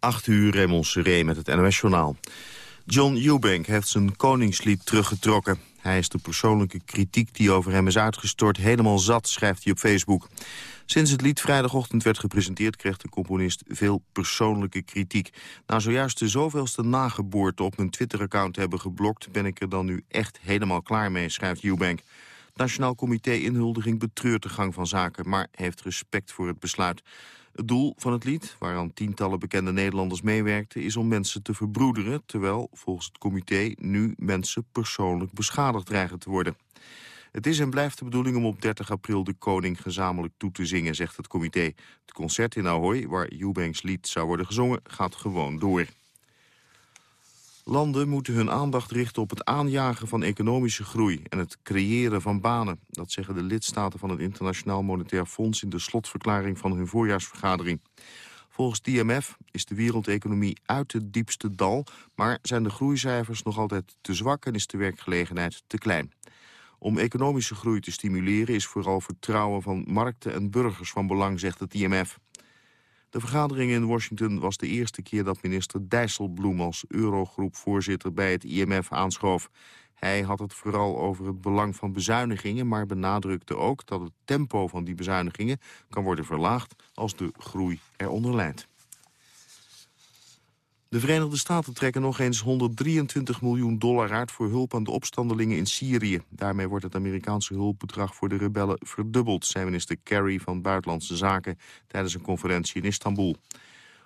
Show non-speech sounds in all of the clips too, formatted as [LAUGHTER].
8 uur, Raymond Seré met het NOS-journaal. John Eubank heeft zijn koningslied teruggetrokken. Hij is de persoonlijke kritiek die over hem is uitgestort helemaal zat, schrijft hij op Facebook. Sinds het lied vrijdagochtend werd gepresenteerd... kreeg de componist veel persoonlijke kritiek. Na zojuist de zoveelste nageboorte op mijn Twitter-account hebben geblokt... ben ik er dan nu echt helemaal klaar mee, schrijft Eubank. Het Nationaal Comité Inhuldiging betreurt de gang van zaken... maar heeft respect voor het besluit. Het doel van het lied, waaraan tientallen bekende Nederlanders meewerkten... is om mensen te verbroederen, terwijl volgens het comité... nu mensen persoonlijk beschadigd dreigen te worden. Het is en blijft de bedoeling om op 30 april de koning gezamenlijk toe te zingen, zegt het comité. Het concert in Ahoy, waar Eubanks lied zou worden gezongen, gaat gewoon door. Landen moeten hun aandacht richten op het aanjagen van economische groei en het creëren van banen. Dat zeggen de lidstaten van het Internationaal Monetair Fonds in de slotverklaring van hun voorjaarsvergadering. Volgens het IMF is de wereldeconomie uit het diepste dal, maar zijn de groeicijfers nog altijd te zwak en is de werkgelegenheid te klein. Om economische groei te stimuleren is vooral vertrouwen van markten en burgers van belang, zegt het IMF. De vergadering in Washington was de eerste keer dat minister Dijsselbloem als Eurogroep-voorzitter bij het IMF aanschoof. Hij had het vooral over het belang van bezuinigingen, maar benadrukte ook dat het tempo van die bezuinigingen kan worden verlaagd als de groei eronder leidt. De Verenigde Staten trekken nog eens 123 miljoen dollar uit... voor hulp aan de opstandelingen in Syrië. Daarmee wordt het Amerikaanse hulpbedrag voor de rebellen verdubbeld... zei minister Kerry van Buitenlandse Zaken tijdens een conferentie in Istanbul.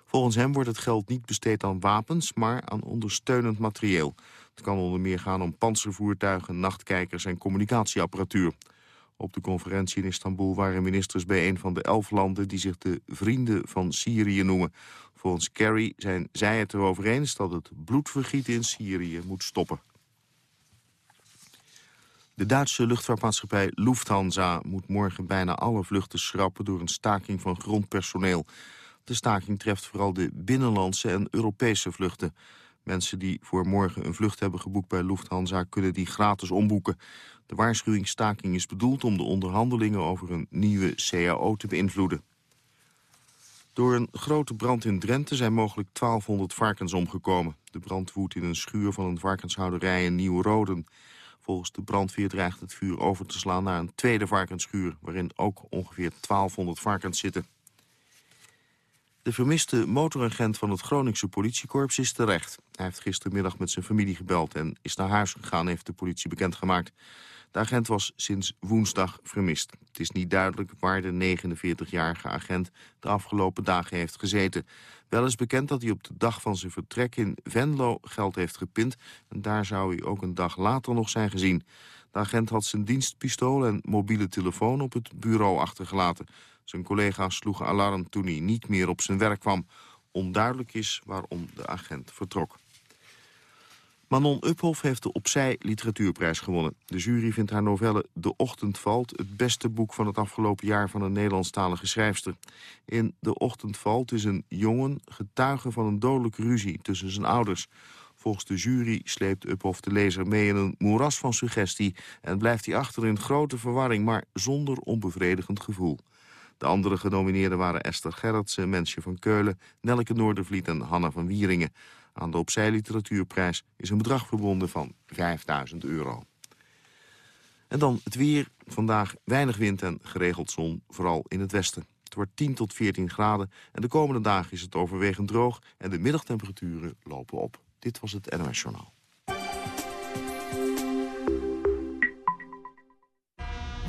Volgens hem wordt het geld niet besteed aan wapens, maar aan ondersteunend materieel. Het kan onder meer gaan om panzervoertuigen, nachtkijkers en communicatieapparatuur. Op de conferentie in Istanbul waren ministers bijeen van de elf landen... die zich de Vrienden van Syrië noemen. Volgens Kerry zijn zij het erover eens dat het bloedvergieten in Syrië moet stoppen. De Duitse luchtvaartmaatschappij Lufthansa moet morgen bijna alle vluchten schrappen door een staking van grondpersoneel. De staking treft vooral de binnenlandse en Europese vluchten. Mensen die voor morgen een vlucht hebben geboekt bij Lufthansa kunnen die gratis omboeken. De waarschuwingsstaking is bedoeld om de onderhandelingen over een nieuwe CAO te beïnvloeden. Door een grote brand in Drenthe zijn mogelijk 1200 varkens omgekomen. De brand woedt in een schuur van een varkenshouderij in Nieuw-Roden. Volgens de brandweer dreigt het vuur over te slaan naar een tweede varkensschuur... waarin ook ongeveer 1200 varkens zitten. De vermiste motoragent van het Groningse politiekorps is terecht. Hij heeft gistermiddag met zijn familie gebeld en is naar huis gegaan, heeft de politie bekendgemaakt. De agent was sinds woensdag vermist. Het is niet duidelijk waar de 49-jarige agent de afgelopen dagen heeft gezeten. Wel is bekend dat hij op de dag van zijn vertrek in Venlo geld heeft gepind... en daar zou hij ook een dag later nog zijn gezien. De agent had zijn dienstpistool en mobiele telefoon op het bureau achtergelaten. Zijn collega's sloegen alarm toen hij niet meer op zijn werk kwam. Onduidelijk is waarom de agent vertrok. Manon Uphoff heeft de Opzij Literatuurprijs gewonnen. De jury vindt haar novelle De Ochtend Valt... het beste boek van het afgelopen jaar van een Nederlandstalige schrijfster. In De Ochtend Valt is een jongen getuige van een dodelijke ruzie tussen zijn ouders. Volgens de jury sleept Uphoff de lezer mee in een moeras van suggestie... en blijft hij achter in grote verwarring, maar zonder onbevredigend gevoel. De andere genomineerden waren Esther Gerritsen, Mensje van Keulen... Nelke Noordervliet en Hanna van Wieringen. Aan de Opzij Literatuurprijs is een bedrag verbonden van 5000 euro. En dan het weer. Vandaag weinig wind en geregeld zon, vooral in het westen. Het wordt 10 tot 14 graden en de komende dagen is het overwegend droog... en de middagtemperaturen lopen op. Dit was het NOS Journaal.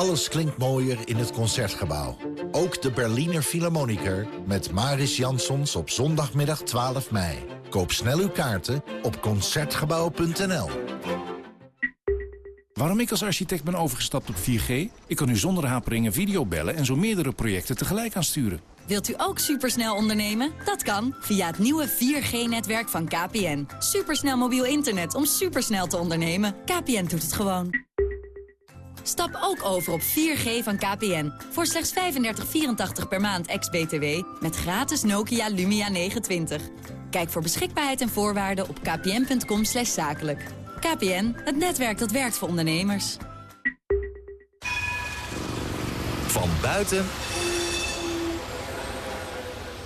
Alles klinkt mooier in het Concertgebouw. Ook de Berliner Philharmoniker met Maris Jansons op zondagmiddag 12 mei. Koop snel uw kaarten op Concertgebouw.nl. Waarom ik als architect ben overgestapt op 4G? Ik kan nu zonder haperingen videobellen en zo meerdere projecten tegelijk aansturen. Wilt u ook supersnel ondernemen? Dat kan via het nieuwe 4G-netwerk van KPN. Supersnel mobiel internet om supersnel te ondernemen. KPN doet het gewoon. Stap ook over op 4G van KPN. Voor slechts 35,84 per maand ex-BTW. Met gratis Nokia Lumia 920. Kijk voor beschikbaarheid en voorwaarden op kpn.com zakelijk. KPN, het netwerk dat werkt voor ondernemers. Van buiten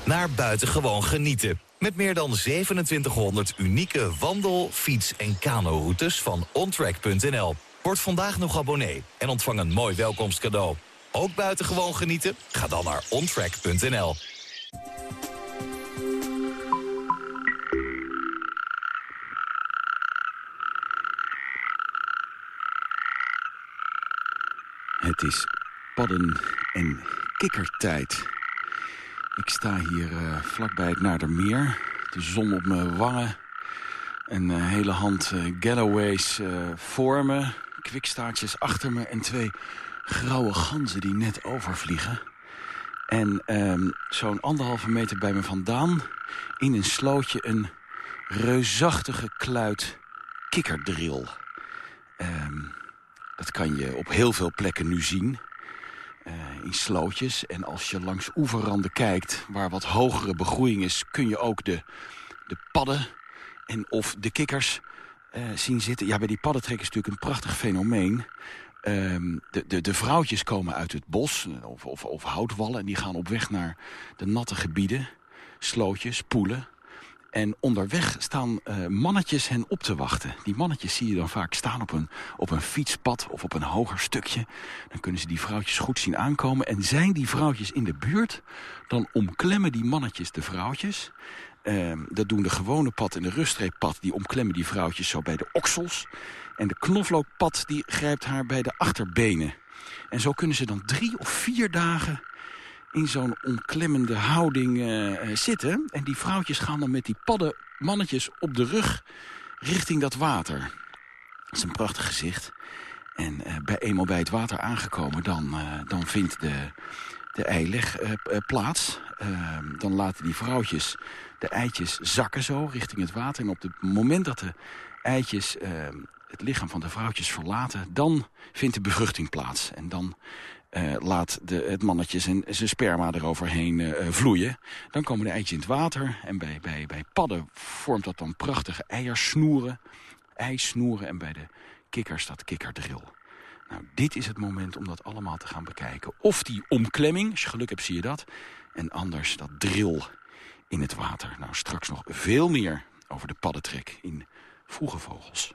naar buitengewoon genieten. Met meer dan 2700 unieke wandel-, fiets- en kano-routes van ontrack.nl. Word vandaag nog abonnee en ontvang een mooi welkomstcadeau. Ook buitengewoon genieten? Ga dan naar ontrack.nl. Het is padden- en kikkertijd. Ik sta hier uh, vlakbij het Naardermeer. De zon op mijn wangen. Een uh, hele hand uh, Galloways voor me. Kwikstaartjes achter me. En twee grauwe ganzen die net overvliegen. En um, zo'n anderhalve meter bij me vandaan... in een slootje een reusachtige kluit kikkerdril. Um, dat kan je op heel veel plekken nu zien. Uh, in slootjes. En als je langs oeverranden kijkt waar wat hogere begroeiing is... kun je ook de, de padden en of de kikkers uh, zien zitten. Ja, bij die paddentrek is natuurlijk een prachtig fenomeen. Um, de, de, de vrouwtjes komen uit het bos of, of, of houtwallen... en die gaan op weg naar de natte gebieden, slootjes, poelen... En onderweg staan uh, mannetjes hen op te wachten. Die mannetjes zie je dan vaak staan op een, op een fietspad of op een hoger stukje. Dan kunnen ze die vrouwtjes goed zien aankomen. En zijn die vrouwtjes in de buurt, dan omklemmen die mannetjes de vrouwtjes. Uh, dat doen de gewone pad en de ruststreeppad. Die omklemmen die vrouwtjes zo bij de oksels. En de knoflookpad die grijpt haar bij de achterbenen. En zo kunnen ze dan drie of vier dagen in zo'n omklemmende houding uh, zitten. En die vrouwtjes gaan dan met die padden mannetjes op de rug richting dat water. Dat is een prachtig gezicht. En uh, bij, eenmaal bij het water aangekomen, dan, dan vindt de, de eileg plaats. Ehm, dan laten die vrouwtjes de eitjes zakken zo richting het water. En op het moment dat de eitjes ehm, het lichaam van de vrouwtjes verlaten... dan vindt de bevruchting plaats. En dan uh, laat de, het mannetje zijn, zijn sperma eroverheen uh, vloeien. Dan komen de eitjes in het water. En bij, bij, bij padden vormt dat dan prachtige eiersnoeren. Eisnoeren. En bij de kikker staat kikkerdril. Nou, dit is het moment om dat allemaal te gaan bekijken. Of die omklemming, als je geluk hebt zie je dat. En anders dat dril in het water. Nou, straks nog veel meer over de paddentrek in Vroege Vogels.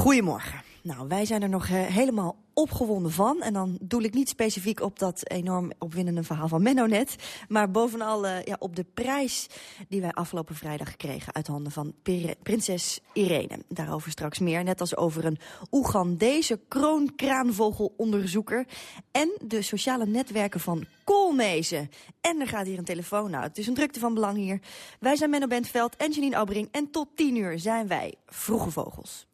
Goedemorgen. Nou, wij zijn er nog uh, helemaal opgewonden van. En dan doe ik niet specifiek op dat enorm opwindende verhaal van Menno net. Maar bovenal uh, ja, op de prijs die wij afgelopen vrijdag kregen... uit handen van prinses Irene. Daarover straks meer. Net als over een Oegandese kroonkraanvogelonderzoeker... en de sociale netwerken van Koolmezen. En er gaat hier een telefoon uit. Het is een drukte van belang hier. Wij zijn Menno Bentveld en Janine Aubring. En tot tien uur zijn wij Vroege Vogels.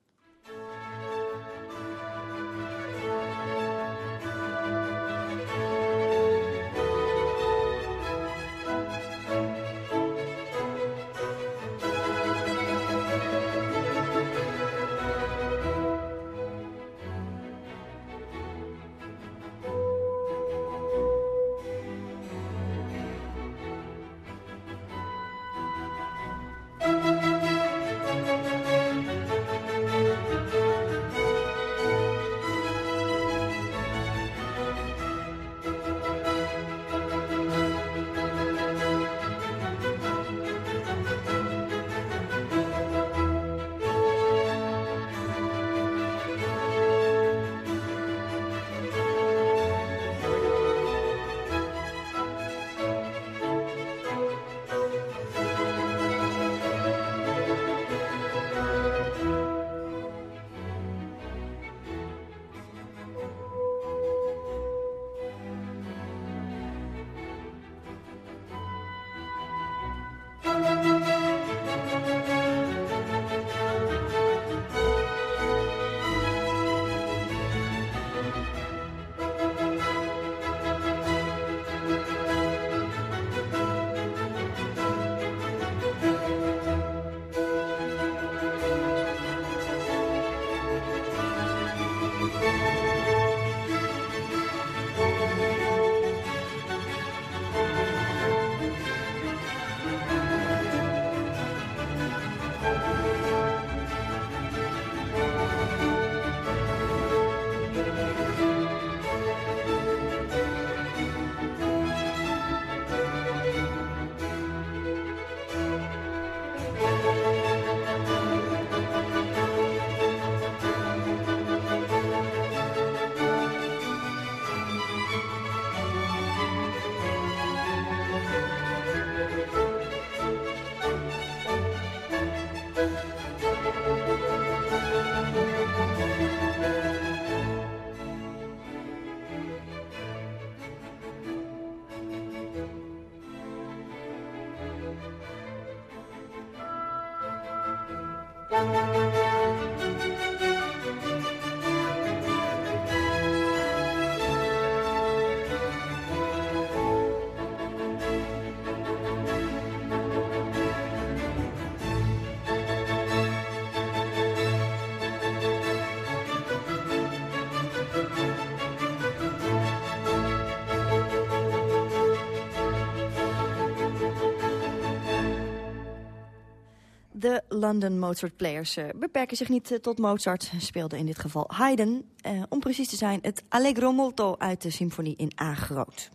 De London Mozart Players eh, beperken zich niet eh, tot Mozart. Speelden in dit geval Haydn. Eh, om precies te zijn het Allegro molto uit de symfonie in A groot.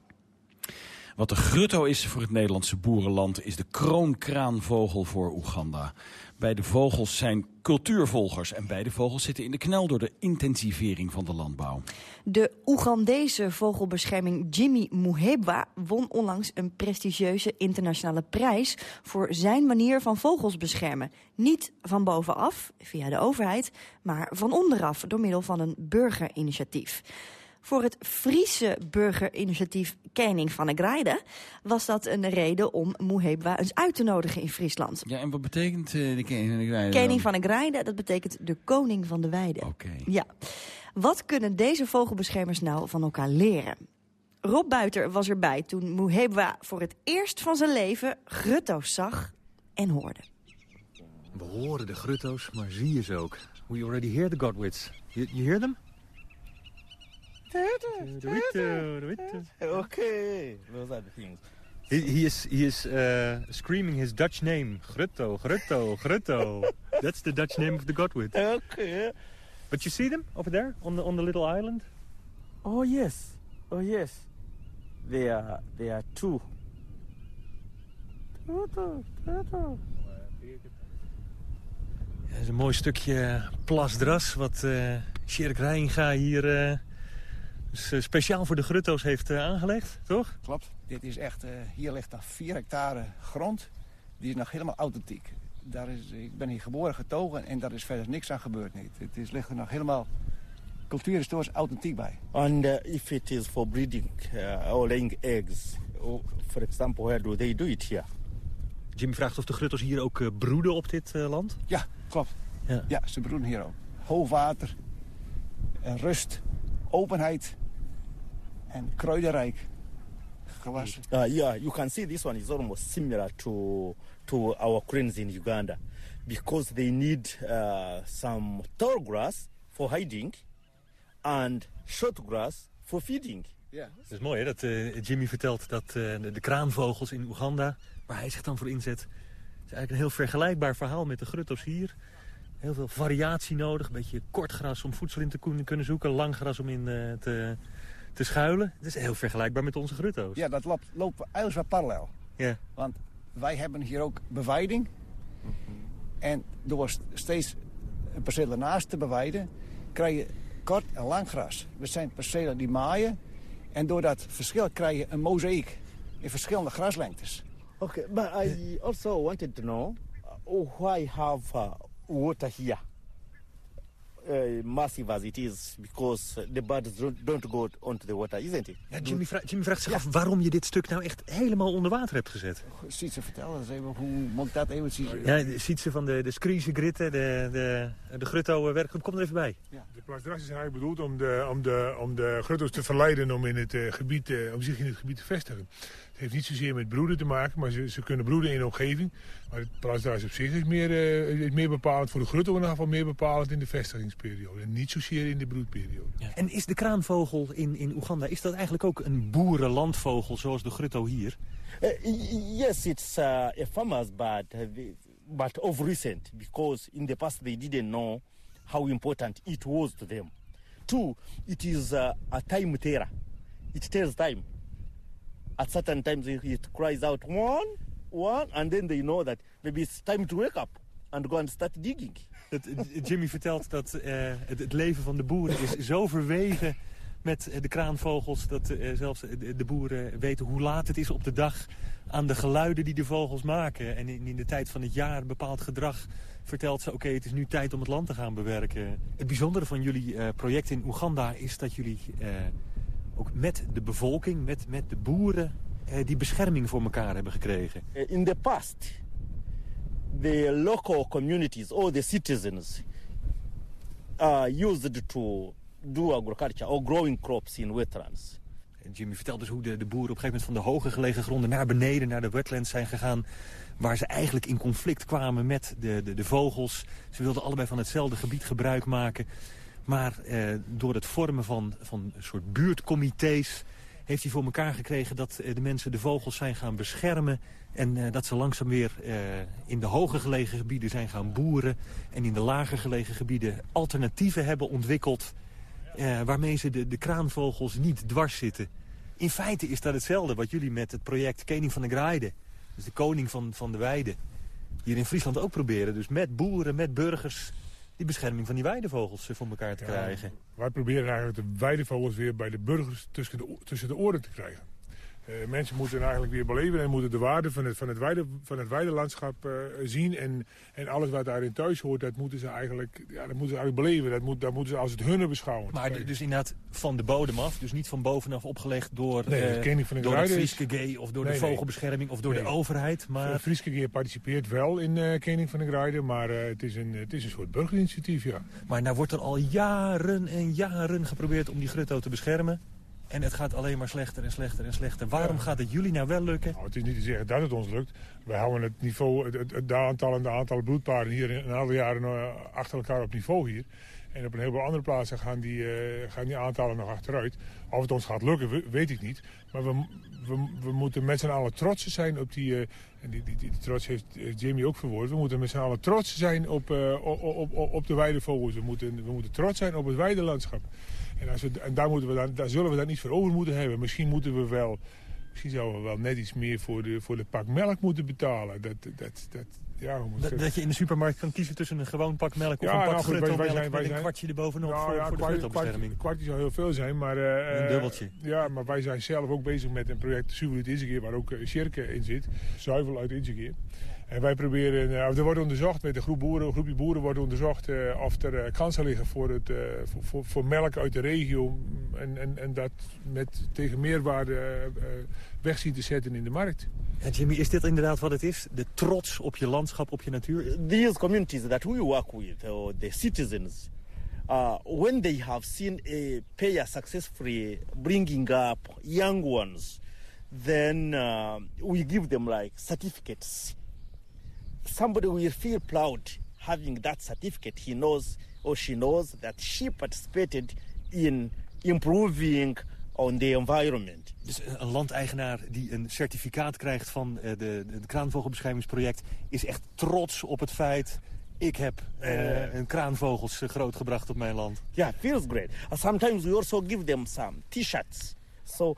Wat de grutto is voor het Nederlandse boerenland... is de kroonkraanvogel voor Oeganda. Beide vogels zijn cultuurvolgers... en beide vogels zitten in de knel door de intensivering van de landbouw. De Oegandese vogelbescherming Jimmy Muhebwa won onlangs een prestigieuze internationale prijs voor zijn manier van vogels beschermen. Niet van bovenaf, via de overheid, maar van onderaf door middel van een burgerinitiatief. Voor het Friese burgerinitiatief Kening van de Grijde was dat een reden om Muhebwa eens uit te nodigen in Friesland. Ja, en wat betekent uh, de Kening van de Grijde? Kening van de Grijde, dat betekent de koning van de weide. Oké. Ja. Wat kunnen deze vogelbeschermers nou van elkaar leren? Rob Buiter was erbij toen Muhebwa voor het eerst van zijn leven grutto's zag en hoorde. We horen de grutto's, maar zie je ze ook. We already hear the godwits. You, you hear them? Okay, those are the things. He, he is, he is uh, screaming his Dutch name. Grutto, Grutto, Grutto. [LAUGHS] That's the Dutch name of the godwit. Okay. But you see them over there on the, on the little island? Oh, yes. Oh, yes. They are, they are two. Grutto, Grutto. Ja, dat is een mooi stukje plasdras wat uh, Sjerk Rijnga hier uh, dus, uh, speciaal voor de grutto's heeft aangelegd, toch? Klopt. Dit is echt, hier ligt nog 4 hectare grond. Die is nog helemaal authentiek. Daar is, ik ben hier geboren, getogen en daar is verder niks aan gebeurd. Niet. Het is, ligt er nog helemaal cultuurhistorisch authentiek bij. And uh, if it is for breeding uh, or laying eggs, or for example, where do they do it here? Jim vraagt of de grutto's hier ook uh, broeden op dit uh, land? Ja, klopt. Ja. ja. ze broeden hier ook. Hoogwater, en rust, openheid en kruidenrijk gewassen. Uh, yeah, you can see this one is almost similar to, to our cranes in Uganda. Because they need uh, some tall grass for hiding and short grass for feeding. Ja. Het is mooi hè, dat uh, Jimmy vertelt dat uh, de, de kraanvogels in Oeganda, waar hij zich dan voor inzet, is eigenlijk een heel vergelijkbaar verhaal met de grutto's hier. Heel veel variatie nodig, een beetje kort gras om voedsel in te kunnen zoeken, lang gras om in uh, te, te schuilen. Het is heel vergelijkbaar met onze grutto's. Ja, dat loopt, loopt eigenlijk wel parallel. Ja. Want wij hebben hier ook beweiding. En door steeds een perceel ernaast te beweiden, krijg je kort en lang gras. We zijn percelen die maaien. En door dat verschil krijg je een mozaïek in verschillende graslengtes. Okay, but I also wanted to know why have water here? Uh, massive as it is, because the birds don't, don't go onto the water, isn't it? Ja, Jimmy, vra Jimmy vraagt zich ja. af waarom je dit stuk nou echt helemaal onder water hebt gezet. Sietse, vertel eens even, hoe moet ik dat even zien? Ja, Sietse van de, de Skriese Gritten, de, de, de Grutto werkgroep, kom er even bij. Ja. De plasdras is eigenlijk bedoeld om de, om de, om de Grutto's te verleiden om, in het, uh, gebied, uh, om zich in het gebied te vestigen. Het heeft niet zozeer met broeden te maken, maar ze, ze kunnen broeden in de omgeving. Maar het plasdras op zich is meer, uh, is meer bepalend voor de Grutto in ieder geval meer bepalend in de vestigingsperiode. En niet zozeer in de broedperiode. Ja. En is de kraanvogel in, in Oeganda, is dat eigenlijk ook een boerenlandvogel zoals de Grutto hier? yes, it's uh, a farmer's bird, but of recent, because in the past they didn't know how important it was to them. Two, it is uh, a time teller. It tells time. At certain times it cries out one, one, and then they know that maybe it's time to wake up and go and start digging. Dat, Jimmy vertelt dat uh, het, het, leven van de boeren is zo verweven met de kraanvogels... dat zelfs de, boeren weten hoe laat het is op de dag aan de geluiden die de vogels maken. En in, in de tijd van het jaar bepaald gedrag vertelt ze... oké, het is nu tijd om het land te gaan bewerken. Het bijzondere van jullie project in Oeganda is dat jullie ook met de bevolking, met, met de boeren... eh, die bescherming voor elkaar hebben gekregen. Uh, In the past, the local communities or the citizens uh, used to do agriculture or growing crops in wetlands. Jimmy vertelt dus hoe de, de boeren op een gegeven moment van de hoger gelegen gronden naar beneden, naar de wetlands zijn gegaan. Waar ze eigenlijk in conflict kwamen met de, de, de vogels. Ze wilden allebei van hetzelfde gebied gebruik maken. Maar eh, door het vormen van, van een soort buurtcomité's heeft hij voor elkaar gekregen dat eh, de mensen de vogels zijn gaan beschermen. En eh, dat ze langzaam weer eh, in de hoger gelegen gebieden zijn gaan boeren. En in de lager gelegen gebieden alternatieven hebben ontwikkeld. waarmee ze de, de kraanvogels niet dwars zitten. In feite is dat hetzelfde wat jullie met het project Koning van de Graaide. Dus de koning van, van de weide. Hier in Friesland ook proberen. Dus met boeren, met burgers die bescherming van die weidevogels eh, voor elkaar te krijgen. Wij proberen eigenlijk de weidevogels weer bij de burgers tussen de, tussen de oren te krijgen. Eh, mensen moeten eigenlijk weer beleven en moeten de waarde van het, van het, weide, van het weidelandschap eh, zien. En, en alles wat daarin thuis hoort, dat moeten ze eigenlijk, ja, dat moeten ze eigenlijk beleven. Dat, moet, dat moeten ze als het hunne beschouwen. Maar dus inderdaad van de bodem af. Dus niet van bovenaf opgelegd door, Nee, eh, de van de door Frieske Gay of door Nee, de vogelbescherming of door de overheid. Maar... Frieske Geer participeert wel in eh Koning van de Graaide, maar het, is een, het is een soort burgerinitiatief, ja. Maar nou wordt er al jaren en jaren geprobeerd om die grutto te beschermen. En het gaat alleen maar slechter en slechter en slechter. Waarom gaat het jullie nou wel lukken? Nou, het is niet te zeggen dat het ons lukt. Wij houden het niveau, het, het, het de aantal en de aantallen bloedpaarden hier een aantal jaren eh, achter elkaar op niveau hier. En op een heleboel andere plaatsen gaan die, eh, gaan die aantallen nog achteruit. Of het ons gaat lukken, we- weet ik niet. Maar we, we, we moeten met z'n allen trots zijn op die... eh, en die, die, die, die trots heeft heeft Jamie ook verwoord. We moeten met z'n allen trots zijn op, op, op, op, op de weidevogels. We moeten, we moeten trots zijn op het weidelandschap. En, als we, en daar, moeten we dan, daar zullen we dat niet voor over moeten hebben. Misschien moeten we wel... Misschien zouden we wel net iets meer voor de, voor de pak melk moeten betalen. Dat, dat, dat, ja, Dat, dat je in de supermarkt kan kiezen tussen een gewoon pak melk of Ja, een pak nou goed, wij- zijn- wij een kwartje erbovenop Nou voor, ja, voor de kwart- kwartje zou heel veel zijn, maar... eh, Een eh, dubbeltje. Ja, maar wij zijn zelf ook bezig met een project Zuivel uit Inzegeer... waar ook uh, Sjerke in zit. Zuivel uit Inzegeer. En wij proberen... eh, er wordt onderzocht, met een groep boeren, een groepje boeren wordt onderzocht... eh, of er eh, kansen liggen voor, het, eh, voor, voor, voor melk uit de regio... En, en, en dat met tegen meerwaarde eh, eh, weg zien te zetten in de markt. En Jimmy, is dit inderdaad wat het is? De trots op je landschap, op je natuur? These communities that we work with, or the citizens, uh, when they have seen a payer successfully bringing up young ones, then uh, we give them like certificates. Somebody will feel proud having that certificate. He knows or she knows that she participated in improving on the environment. Dus een landeigenaar die een certificaat krijgt van eh, de, de, kraanvogelbeschermingsproject... is echt trots op het feit... ik heb eh, een kraanvogels grootgebracht op mijn land. Yeah, feels great. And sometimes we also give them some T-shirts, so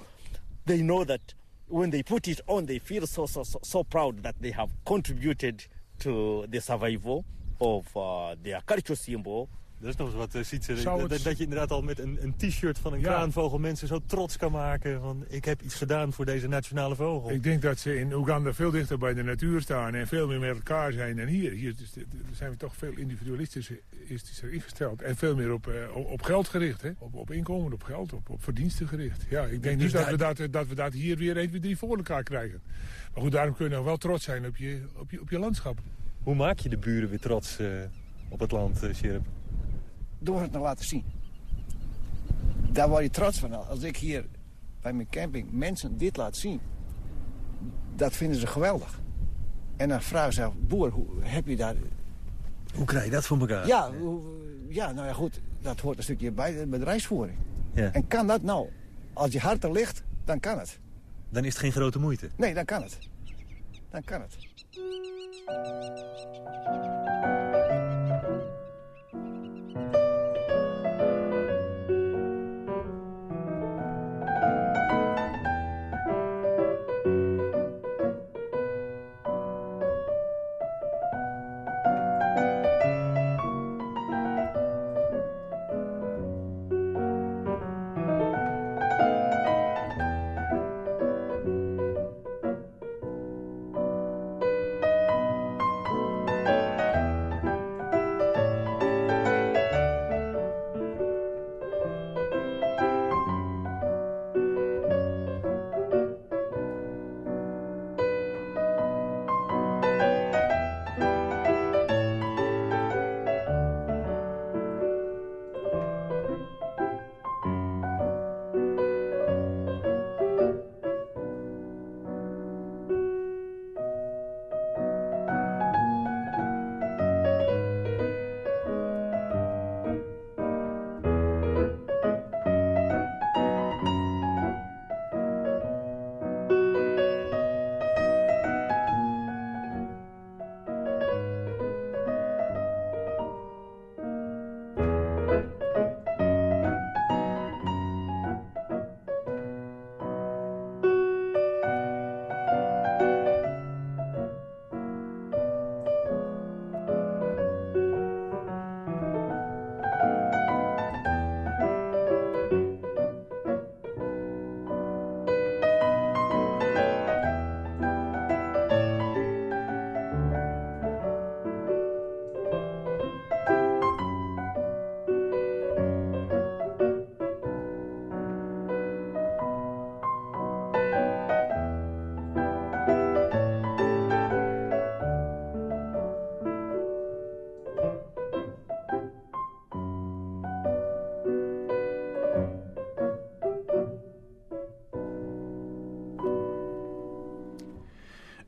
they know that when they put it on, they feel so so so, so proud that they have contributed to the survival of uh, their cultural symbol. Dat is nog eens wat, uh, Sietse, dat, dat je inderdaad al met een, een t-shirt van een Ja. kraanvogel mensen zo trots kan maken. Van, ik heb iets gedaan voor deze nationale vogel. Ik denk dat ze in Oeganda veel dichter bij de natuur staan en veel meer met elkaar zijn dan hier. Hier zijn we toch veel individualistischer ingesteld en veel meer op, eh, op geld gericht. Hè? Op, op inkomen, op geld, op, op verdiensten gericht. Ja, ik denk Dus niet dat daar- we dat, dat we dat hier weer 1, 2, 3 voor elkaar krijgen. Maar goed, daarom kun je nog wel trots zijn op je, op je, op je landschap. Hoe maak je de buren weer trots eh, op het land, uh, Sjerp? Door het te laten zien. Daar word je trots van. Als ik hier bij mijn camping mensen dit laat zien, dat vinden ze geweldig. En dan vragen ze, boer, hoe heb je daar... Hoe krijg je dat voor elkaar? Ja, hoe- ja, nou ja, goed, dat hoort een stukje bij de bedrijfsvoering. Ja. En kan dat nou? Als je hart er ligt, dan kan het. Dan is het geen grote moeite. Nee, dan kan het. Dan kan het.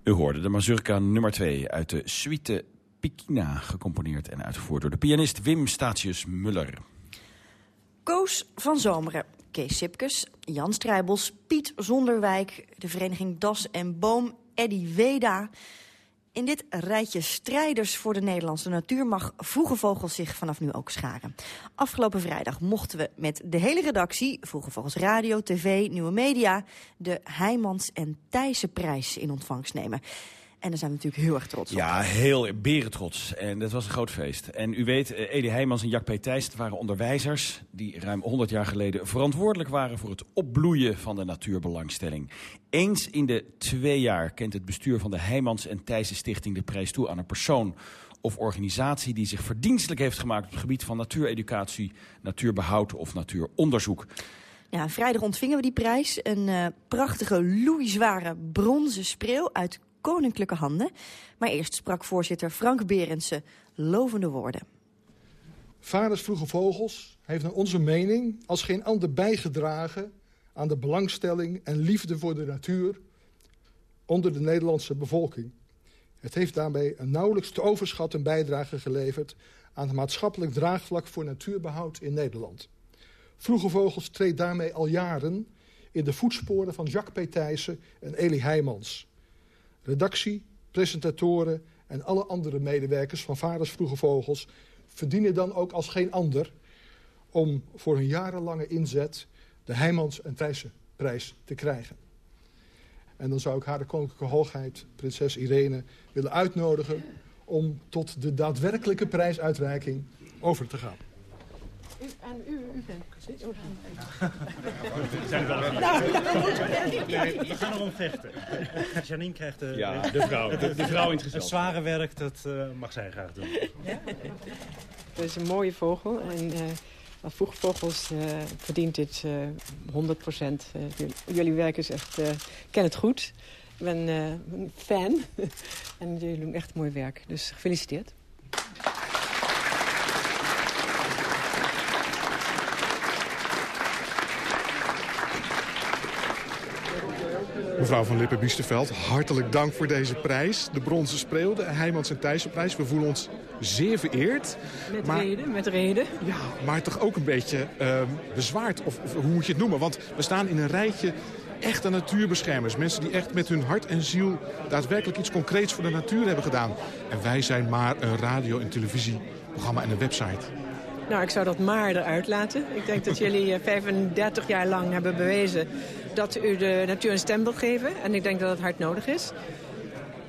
U hoorde de mazurka nummer 2 uit de suite Pikina, gecomponeerd en uitgevoerd door de pianist Wim Statius Muller. Koos van Zomeren, Kees Sipkes, Jan Strijbels, Piet Zonderwijk... de vereniging Das en Boom, Eddy Weda... In dit rijtje strijders voor de Nederlandse natuur mag Vroege Vogels zich vanaf nu ook scharen. Afgelopen vrijdag mochten we met de hele redactie, Vroege Vogels Radio, TV, Nieuwe Media, de Heijmans en Thijssenprijs in ontvangst nemen. En daar zijn we natuurlijk heel erg trots op. Ja, heel berentrots. En dat was een groot feest. En u weet, eh, Edi Heijmans en Jack P. Thijs waren onderwijzers... die ruim 100 jaar geleden verantwoordelijk waren... voor het opbloeien van de natuurbelangstelling. Eens in de twee jaar kent het bestuur van de Heijmans en Thijssen Stichting... de prijs toe aan een persoon of organisatie die zich verdienstelijk heeft gemaakt... op het gebied van natuureducatie, natuurbehoud of natuuronderzoek. Ja, vrijdag ontvingen we die prijs. Een uh, prachtige, loeizware bronzen spreeuw uit koninklijke handen. Maar eerst sprak voorzitter Frank Berendsen lovende woorden. Vaders Vroege Vogels heeft naar onze mening als geen ander bijgedragen... aan de belangstelling en liefde voor de natuur onder de Nederlandse bevolking. Het heeft daarbij een nauwelijks te overschatten bijdrage geleverd... aan het maatschappelijk draagvlak voor natuurbehoud in Nederland. Vroege Vogels treedt daarmee al jaren in de voetsporen van Jacques P. Thijssen en Elie Heijmans redactie, presentatoren en alle andere medewerkers van Vaders Vroege Vogels... verdienen dan ook als geen ander om voor hun jarenlange inzet... de Heijmans en prijs te krijgen. En dan zou ik haar de koninklijke hoogheid, prinses Irene, willen uitnodigen... om tot de daadwerkelijke prijsuitreiking over te gaan. En u, u bent precies. we gaan erom vechten. Janine krijgt de, ja, de, vrouw. De, de vrouw in het Het zware werk, dat uh, mag zij graag doen. Ja? Het is een mooie vogel. En uh, als vroegvogels uh, verdient dit 100 procent. jullie werk is echt... ik ken het goed. Ik ben een fan. [LAUGHS] en jullie doen echt mooi werk. Dus gefeliciteerd. Mevrouw van Lippen-Biesterveld, hartelijk dank voor deze prijs. De Bronzen Spreeuw, de Heijmans en Thijssenprijs. We voelen ons zeer vereerd. Met reden, met reden. Ja, maar toch ook een beetje uh, bezwaard, of, of, hoe moet je het noemen? Want we staan in een rijtje echte natuurbeschermers. Mensen die echt met hun hart en ziel daadwerkelijk iets concreets voor de natuur hebben gedaan. En wij zijn maar een radio- en televisieprogramma en een website. Nou, ik zou dat maar eruit laten. Ik denk dat jullie 35 eh, jaar lang hebben bewezen dat u de natuur een stem wilt geven. En ik denk dat het hard nodig is.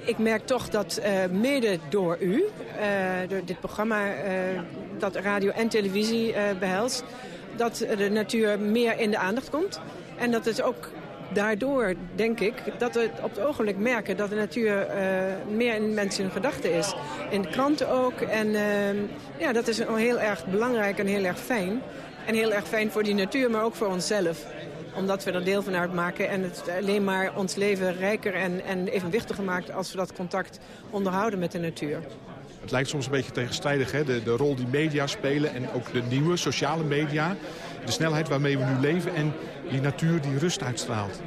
Ik merk toch dat uh, mede door u, uh, door dit programma uh, dat radio en televisie behelst... dat de natuur meer in de aandacht komt. En dat het ook daardoor, denk ik, dat we op het ogenblik merken... dat de natuur meer in mensen hun gedachten is. In de kranten ook. En ja, dat is heel erg belangrijk en heel erg fijn. En heel erg fijn voor die natuur, maar ook voor onszelf omdat we er deel van uitmaken en het alleen maar ons leven rijker en, en evenwichtiger maakt als we dat contact onderhouden met de natuur. Het lijkt soms een beetje tegenstrijdig, hè? De, de rol die media spelen en ook de nieuwe sociale media. De snelheid waarmee we nu leven en die natuur die rust uitstraalt.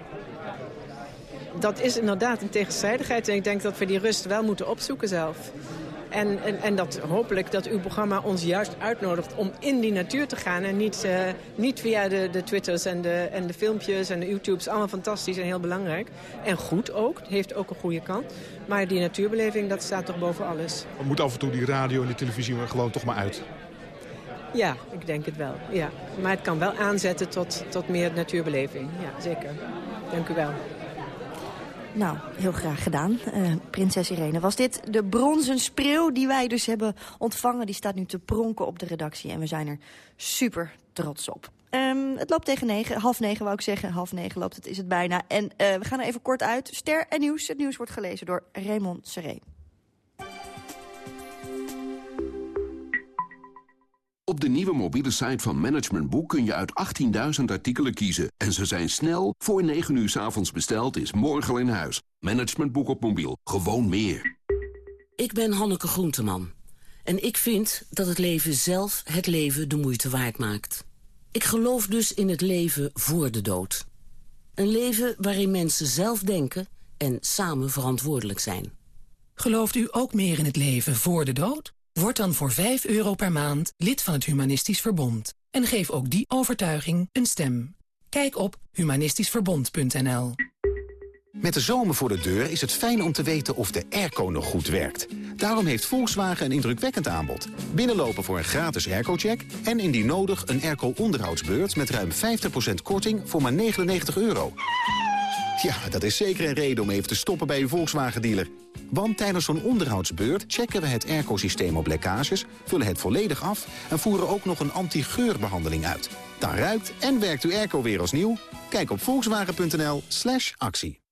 Dat is inderdaad een tegenstrijdigheid en ik denk dat we die rust wel moeten opzoeken zelf. En, en, en dat hopelijk dat uw programma ons juist uitnodigt om in die natuur te gaan. En niet, uh, niet via de, de Twitters en de, en de filmpjes en de YouTubes. Allemaal fantastisch en heel belangrijk. En goed ook. Het heeft ook een goede kant. Maar die natuurbeleving, dat staat toch boven alles. We moeten af en toe die radio en die televisie gewoon toch maar uit. Ja, ik denk het wel. Ja. Maar het kan wel aanzetten tot, tot meer natuurbeleving. Ja, zeker. Dank u wel. Nou, heel graag gedaan. Uh, prinses Irene, was dit de bronzen spreeuw die wij dus hebben ontvangen? Die staat nu te pronken op de redactie en we zijn er super trots op. Um, het loopt tegen negen, half negen wou ik zeggen. Half negen loopt het, is het bijna. En uh, we gaan er even kort uit. Ster en nieuws. Het nieuws wordt gelezen door Raymond Seré. Op de nieuwe mobiele site van Management Boek kun je uit 18.000 artikelen kiezen. En ze zijn snel, voor 9 uur s avonds besteld, is morgen al in huis. Management Boek op mobiel, gewoon meer. Ik ben Hanneke Groenteman. En ik vind dat het leven zelf het leven de moeite waard maakt. Ik geloof dus in het leven voor de dood. Een leven waarin mensen zelf denken en samen verantwoordelijk zijn. Gelooft u ook meer in het leven voor de dood? Word dan voor 5 euro per maand lid van het Humanistisch Verbond. En geef ook die overtuiging een stem. Kijk op humanistischverbond.nl. Met de zomer voor de deur is het fijn om te weten of de airco nog goed werkt. Daarom heeft Volkswagen een indrukwekkend aanbod. Binnenlopen voor een gratis airco-check... en indien nodig een airco-onderhoudsbeurt met ruim 50% korting voor maar 99 euro. Ja, dat is zeker een reden om even te stoppen bij uw Volkswagen-dealer. Want tijdens zo'n onderhoudsbeurt checken we het airco-systeem op lekkages... vullen het volledig af en voeren ook nog een anti-geurbehandeling uit. Dan ruikt en werkt uw airco weer als nieuw. Kijk op volkswagen.nl actie.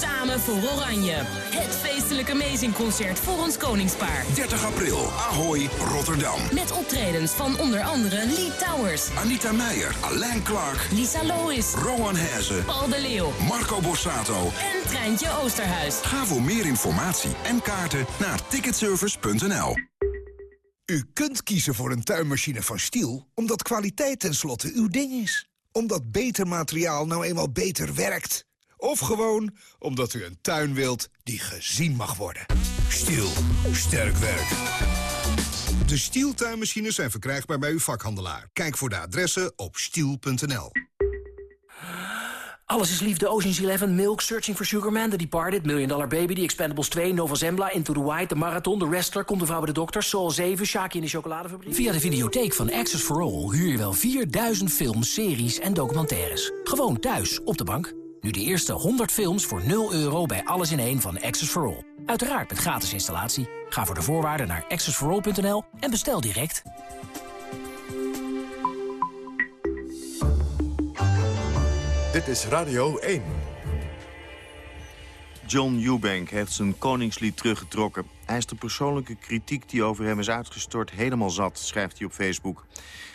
Samen voor Oranje. Het feestelijke Amazing Concert voor ons koningspaar. 30 april, Ahoy, Rotterdam. Met optredens van onder andere Lee Towers. Anita Meijer, Alain Clark. Lisa Lois. Rowan Hezen. Paul de Leeuw. Marco Borsato. En Treintje Oosterhuis. Ga voor meer informatie en kaarten naar ticketservice.nl. U kunt kiezen voor een tuinmachine van Stiel... omdat kwaliteit tenslotte uw ding is. Omdat beter materiaal nou eenmaal beter werkt... Of gewoon omdat u een tuin wilt die gezien mag worden. Stiel. Sterk werk. De Stiel tuinmachines zijn verkrijgbaar bij uw vakhandelaar. Kijk voor de adressen op stiel.nl. Alles is liefde, Ocean's Eleven, Milk, Searching for Sugar Man, The Departed, Million Dollar Baby, The Expendables 2, Nova Zembla, Into the White, The Marathon, The Wrestler, Komt de Vrouw bij de Dokter, Soul 7, Shaki in de Chocoladefabriek. Via de videotheek van Access for All huur je wel 4000 films, series en documentaires. Gewoon thuis, op de bank. Nu de eerste 100 films voor 0 euro bij Alles in één van Access for All. Uiteraard met gratis installatie. Ga voor de voorwaarden naar accessforall.nl en bestel direct. Dit is Radio 1. John Eubank heeft zijn koningslied teruggetrokken. Hij is de persoonlijke kritiek die over hem is uitgestort helemaal zat, schrijft hij op Facebook.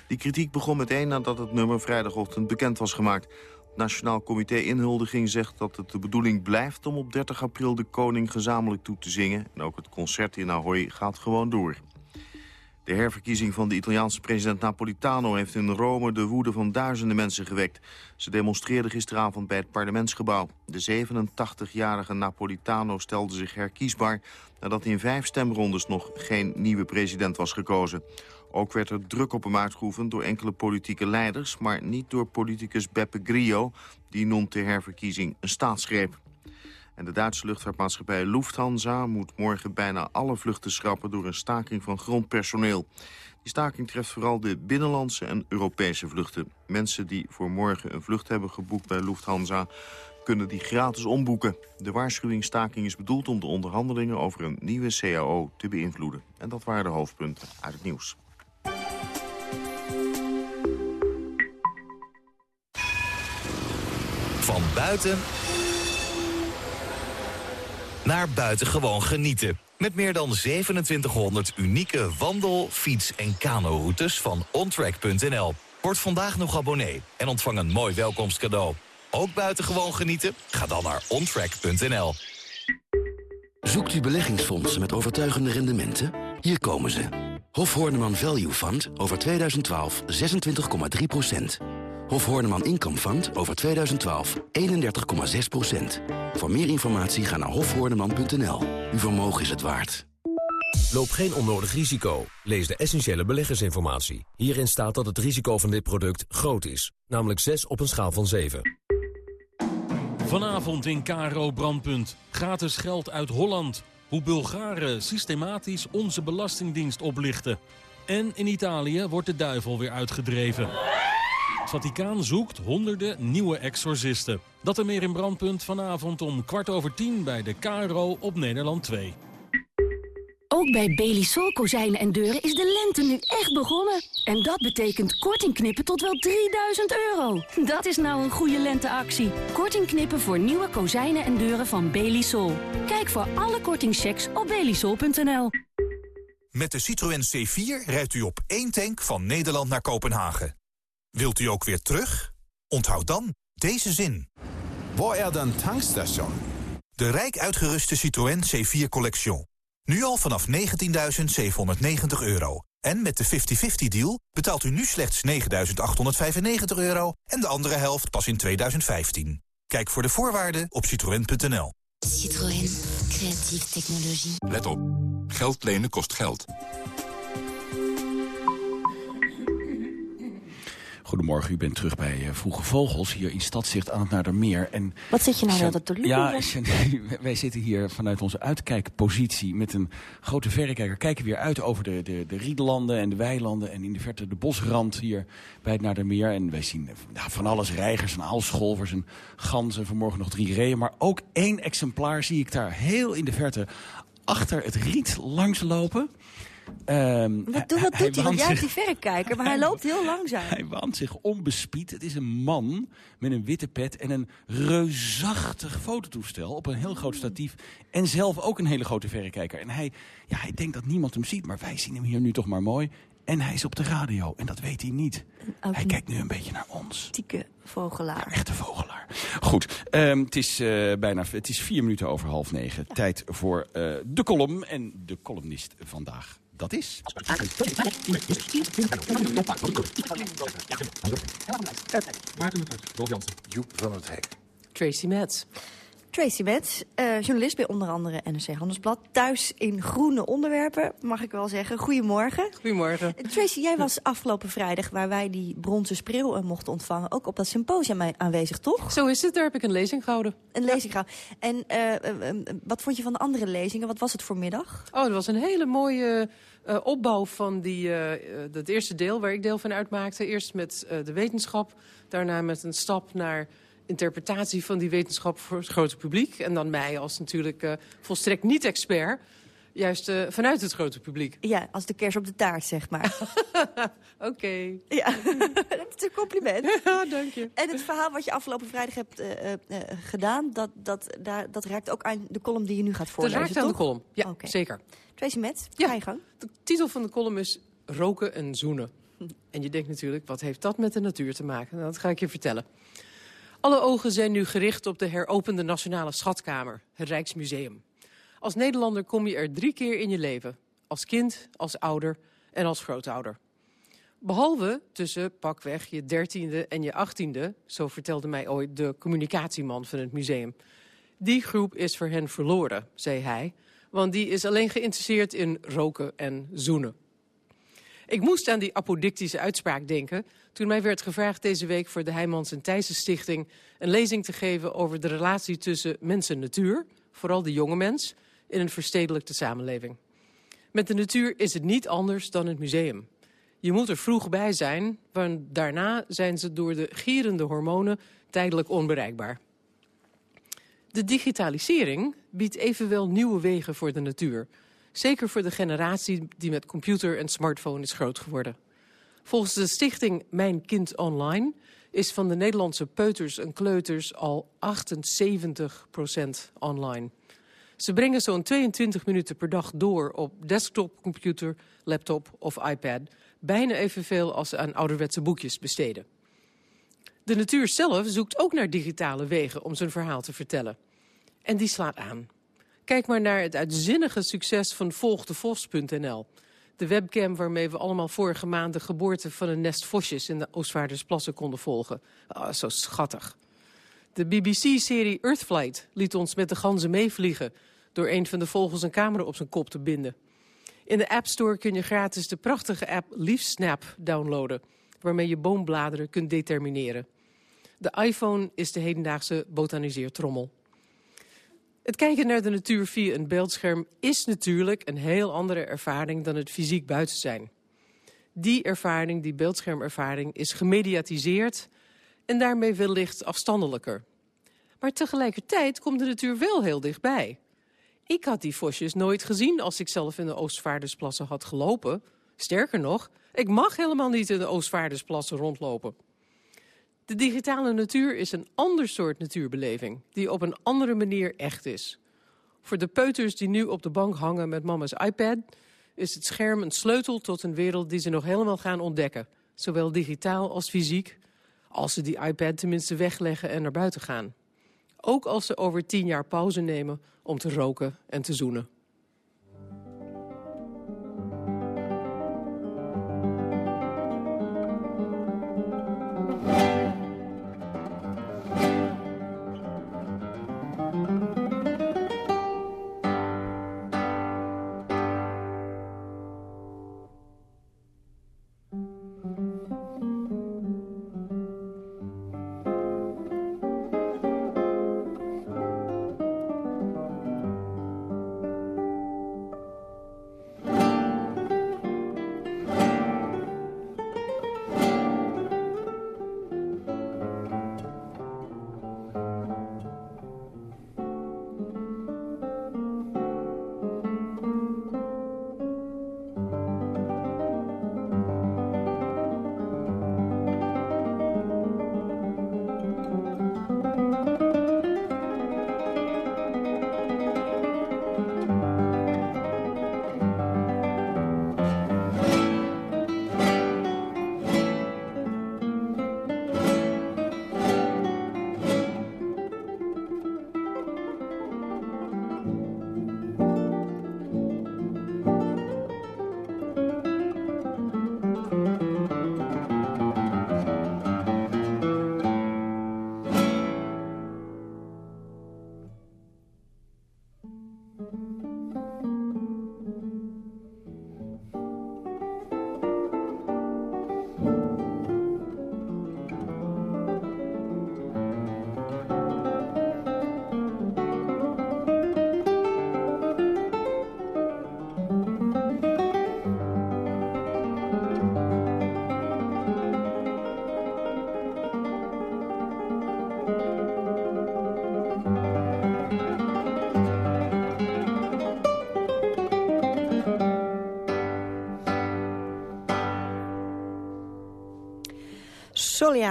Die kritiek begon meteen nadat het nummer vrijdagochtend bekend was gemaakt. Nationaal Comité Inhuldiging zegt dat het de bedoeling blijft... om op 30 april de koning gezamenlijk toe te zingen. En ook het concert in Ahoy gaat gewoon door. De herverkiezing van de Italiaanse president Napolitano heeft in Rome de woede van duizenden mensen gewekt. Ze demonstreerden gisteravond bij het parlementsgebouw. De 87-jarige Napolitano stelde zich herkiesbaar nadat in vijf stemrondes nog geen nieuwe president was gekozen. Ook werd er druk op hem uitgeoefend door enkele politieke leiders... maar niet door politicus Beppe Grillo. Die noemt de herverkiezing een staatsgreep. En de Duitse luchtvaartmaatschappij Lufthansa moet morgen bijna alle vluchten schrappen door een staking van grondpersoneel. Die staking treft vooral de binnenlandse en Europese vluchten. Mensen die voor morgen een vlucht hebben geboekt bij Lufthansa kunnen die gratis omboeken. De waarschuwingsstaking is bedoeld om de onderhandelingen over een nieuwe CAO te beïnvloeden. En dat waren de hoofdpunten uit het nieuws. Van buiten naar buitengewoon genieten. Met meer dan 2700 unieke wandel-, fiets- en kano-routes van ontrack.nl. Word vandaag nog abonnee en ontvang een mooi welkomstcadeau. Ook buitengewoon genieten? Ga dan naar ontrack.nl. Zoekt u beleggingsfondsen met overtuigende rendementen? Hier komen ze. Hof Horneman Value Fund over 2012 26,3 Hof Horneman Income Fund over 2012 31,6% Voor meer informatie ga naar hofhoorneman.nl. Uw vermogen is het waard. Loop geen onnodig risico. Lees de essentiële beleggersinformatie. Hierin staat dat het risico van dit product groot is. Namelijk 6 op een schaal van 7. Vanavond in Karo Brandpunt. Gratis geld uit Holland. Hoe Bulgaren systematisch onze belastingdienst oplichten. En in Italië wordt de duivel weer uitgedreven. Het Vaticaan zoekt honderden nieuwe exorcisten. Dat er meer in Brandpunt vanavond om kwart over tien bij de Karo op Nederland 2. Ook bij Belisol kozijnen en deuren is de lente nu echt begonnen. En dat betekent korting knippen tot wel 3000 euro. Dat is nou een goede lenteactie. Korting knippen voor nieuwe kozijnen en deuren van Belisol. Kijk voor alle kortingchecks op belisol.nl. Met de Citroën C4 rijdt u op één tank van Nederland naar Kopenhagen. Wilt u ook weer terug? Onthoud dan deze zin. Waar er dan tankstation? De rijk uitgeruste Citroën C4 Collection. Nu al vanaf 19.790 euro. En met de 50-50 deal betaalt u nu slechts 9.895 euro... en de andere helft pas in 2015. Kijk voor de voorwaarden op citroën.nl. Citroën. Creatieve technologie. Let op. Geld lenen kost geld. Goedemorgen, u bent terug bij uh, Vroege Vogels hier in Stadzicht aan het Nadermeer. En Wat zit je nou altijd te doen? Ja, [LAUGHS] wij zitten hier vanuit onze uitkijkpositie met een grote verrekijker. Kijken weer uit over de, de, de riedelanden en de weilanden en in de verte de bosrand hier bij het Nadermeer. En wij zien ja, van alles, reigers en aalscholvers en ganzen. Vanmorgen nog drie reeën, maar ook één exemplaar zie ik daar heel in de verte achter het riet langslopen. Um, wat, doet, wat doet hij? Want jij hebt die verrekijker, maar [LAUGHS] hij loopt heel langzaam. Hij waant zich onbespied. Het is een man met een witte pet en een reusachtig fototoestel op een heel groot statief. En zelf ook een hele grote verrekijker. En hij, ja, hij denkt dat niemand hem ziet, maar wij zien hem hier nu toch maar mooi. En hij is op de radio en dat weet hij niet. Ook hij kijkt nu een beetje naar ons. Tieke vogelaar. Ja, echte vogelaar. Goed, um, het, is, uh, bijna, het is vier minuten over half negen. Ja. Tijd voor uh, de column en de columnist vandaag dat is... Joep van het Hek. Tracy Metz. Tracy Metz, uh, journalist bij onder andere NRC Handelsblad. Thuis in groene onderwerpen, mag ik wel zeggen. Goedemorgen. Goedemorgen. Tracy, jij was afgelopen vrijdag, waar wij die bronzen spreeuw uh, mochten ontvangen... ook op dat symposium aanwezig, toch? Zo is het, daar heb ik een lezing gehouden. Een lezing gehouden. En uh, wat vond je van de andere lezingen? Wat was het voor middag? Oh, het was een hele mooie... Opbouw van die, dat eerste deel waar ik deel van uitmaakte. Eerst met de wetenschap, daarna met een stap naar interpretatie van die wetenschap voor het grote publiek. En dan mij als natuurlijk volstrekt niet-expert, juist vanuit het grote publiek. Ja, als de kers op de taart, zeg maar. [LAUGHS] Oké. Okay. Ja, [LAUGHS] dat is een compliment. [LAUGHS] Ja, dank je. En het verhaal wat je afgelopen vrijdag hebt gedaan, dat, dat, daar, dat raakt ook aan de column die je nu gaat voorlezen, Dat raakt aan de column, ja, okay. zeker. Tracy Metz, ja. je gang. De titel van de column is Roken en zoenen. En je denkt natuurlijk, wat heeft dat met de natuur te maken? Nou, dat ga ik je vertellen. Alle ogen zijn nu gericht op de heropende Nationale Schatkamer, het Rijksmuseum. Als Nederlander kom je er drie keer in je leven. Als kind, als ouder en als grootouder. Behalve tussen pakweg je dertiende en je achttiende, zo vertelde mij ooit de communicatieman van het museum. Die groep is voor hen verloren, zei hij, want die is alleen geïnteresseerd in roken en zoenen. Ik moest aan die apodictische uitspraak denken toen mij werd gevraagd deze week voor de Heijmans en Thijssen Stichting een lezing te geven over de relatie tussen mens en natuur, vooral de jonge mens, in een verstedelijkte samenleving. Met de natuur is het niet anders dan het museum. Je moet er vroeg bij zijn, want daarna zijn ze door de gierende hormonen tijdelijk onbereikbaar. De digitalisering biedt evenwel nieuwe wegen voor de natuur. Zeker voor de generatie die met computer en smartphone is groot geworden. Volgens de stichting Mijn Kind Online is van de Nederlandse peuters en kleuters al 78% online. Ze brengen zo'n 22 minuten per dag door op desktop, computer, laptop of iPad. Bijna evenveel als ze aan ouderwetse boekjes besteden. De natuur zelf zoekt ook naar digitale wegen om zijn verhaal te vertellen. En die slaat aan. Kijk maar naar het uitzinnige succes van volgdevos.nl. De webcam waarmee we allemaal vorige maand de geboorte van een nest vosjes in de Oostvaardersplassen konden volgen. Oh, zo schattig. De BBC-serie Earthflight liet ons met de ganzen meevliegen... door een van de vogels een camera op zijn kop te binden. In de App Store kun je gratis de prachtige app LeafSnap downloaden... waarmee je boombladeren kunt determineren. De iPhone is de hedendaagse botaniseertrommel. Het kijken naar de natuur via een beeldscherm is natuurlijk een heel andere ervaring dan het fysiek buiten zijn. Die ervaring, die beeldschermervaring, is gemediatiseerd en daarmee wellicht afstandelijker. Maar tegelijkertijd komt de natuur wel heel dichtbij. Ik had die vosjes nooit gezien als ik zelf in de Oostvaardersplassen had gelopen. Sterker nog, ik mag helemaal niet in de Oostvaardersplassen rondlopen. De digitale natuur is een ander soort natuurbeleving, die op een andere manier echt is. Voor de peuters die nu op de bank hangen met mama's iPad... is het scherm een sleutel tot een wereld die ze nog helemaal gaan ontdekken. Zowel digitaal als fysiek, als ze die iPad tenminste wegleggen en naar buiten gaan. Ook als ze over tien jaar pauze nemen om te roken en te zoenen.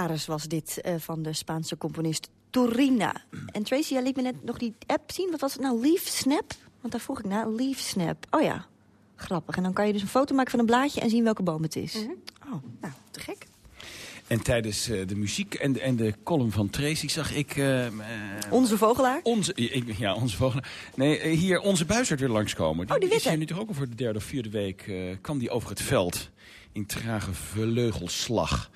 Was dit eh, van de Spaanse componist Turina. En Tracy, jij liet me net nog die app zien. Wat was het nou? Leaf Snap? Want daar vroeg ik naar. Leaf Snap. Oh ja, grappig. En dan kan je dus een foto maken van een blaadje en zien welke boom het is. Oh, nou, te gek. En tijdens eh, de muziek en de, en de column van Tracy zag ik... eh, Onze vogelaar? Onze, ik- ja, onze vogelaar. Nee, hier onze buizerd weer langskomen. Oh, die is witte. hier nu toch ook al voor de derde of vierde week... eh, kwam die over het veld in trage vleugelslag.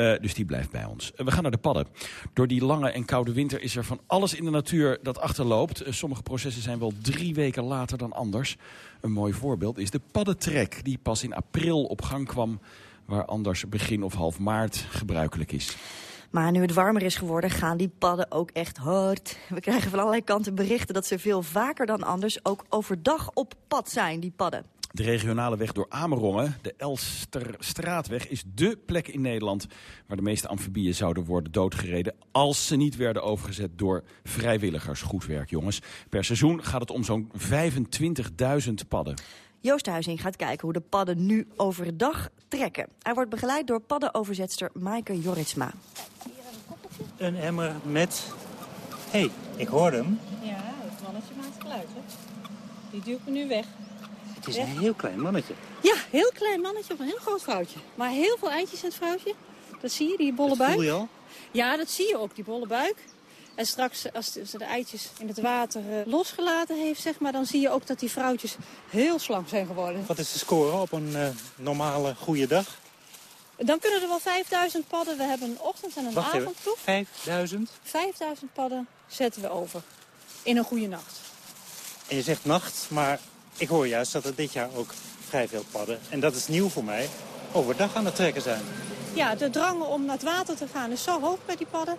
Eh, dus die blijft bij ons. Eh, we gaan naar de padden. Door die lange en koude winter is er van alles in de natuur dat achterloopt. Eh, sommige processen zijn wel drie weken later dan anders. Een mooi voorbeeld is de paddentrek, die pas in april op gang kwam... waar anders begin of half maart gebruikelijk is. Maar nu het warmer is geworden, gaan die padden ook echt hard. We krijgen van allerlei kanten berichten dat ze veel vaker dan anders... ook overdag op pad zijn, die padden. De regionale weg door Amerongen, de Elsterstraatweg, is dé plek in Nederland waar de meeste amfibieën zouden worden doodgereden als ze niet werden overgezet door vrijwilligers. Goed werk, jongens. Per seizoen gaat het om zo'n 25.000 padden. Joost Huizing gaat kijken hoe de padden nu overdag trekken. Hij wordt begeleid door paddenoverzetster Maaike Joritsma. Een emmer met... Hé, hey, ik hoorde hem. Ja, het mannetje maakt geluid, hè? Die duwt me nu weg. Het is een heel klein mannetje. Ja, heel klein mannetje op een heel groot vrouwtje. Maar heel veel eitjes in het vrouwtje. Dat zie je, die bolle buik. Voel je al? Ja, dat zie je ook, die bolle buik. En straks, als ze de eitjes in het water eh, losgelaten heeft, zeg maar, dan zie je ook dat die vrouwtjes heel slank zijn geworden. Wat is de score op een eh, normale goede dag? Dan kunnen er wel 5000 padden. We hebben een ochtend- en een Wacht even, avondploeg. 5000? 5000 padden zetten we over. In een goede nacht. En je zegt nacht, maar ik hoor juist dat er dit jaar ook vrij veel padden, en dat is nieuw voor mij, overdag aan het trekken zijn. Ja, de drang om naar het water te gaan is zo hoog bij die padden.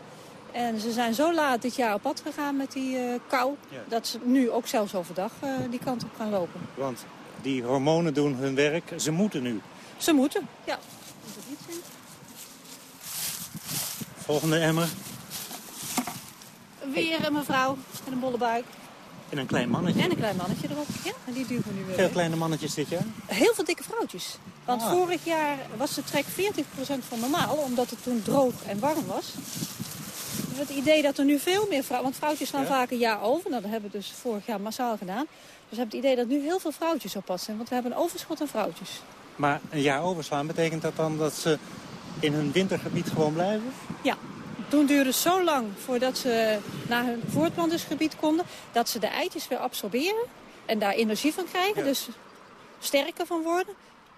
En ze zijn zo laat dit jaar op pad gegaan met die eh, kou... dat ze nu ook zelfs overdag eh, die kant op gaan lopen. Want die hormonen doen hun werk, ze moeten nu. Ze moeten, ja. Volgende emmer Weer een mevrouw met een bolle buik. En een klein mannetje. En een klein mannetje erop. Ja, en die duwen we nu weer Veel kleine mannetjes dit jaar. Heel veel dikke vrouwtjes. Want Ah. vorig jaar was de trek 40% van normaal, omdat het toen droog en warm was. We hebben het idee dat er nu veel meer vrouwen... Want vrouwtjes slaan Ja? vaak een jaar over. Nou, dat hebben we dus vorig jaar massaal gedaan. Dus we hebben het idee dat nu heel veel vrouwtjes op pad zijn. Want we hebben een overschot aan vrouwtjes. Maar een jaar overslaan, betekent dat dan dat ze in hun wintergebied gewoon blijven? Ja, toen duurde zo lang voordat ze naar hun voortplantingsgebied konden... dat ze de eitjes weer absorberen en daar energie van krijgen. Dus sterker van worden.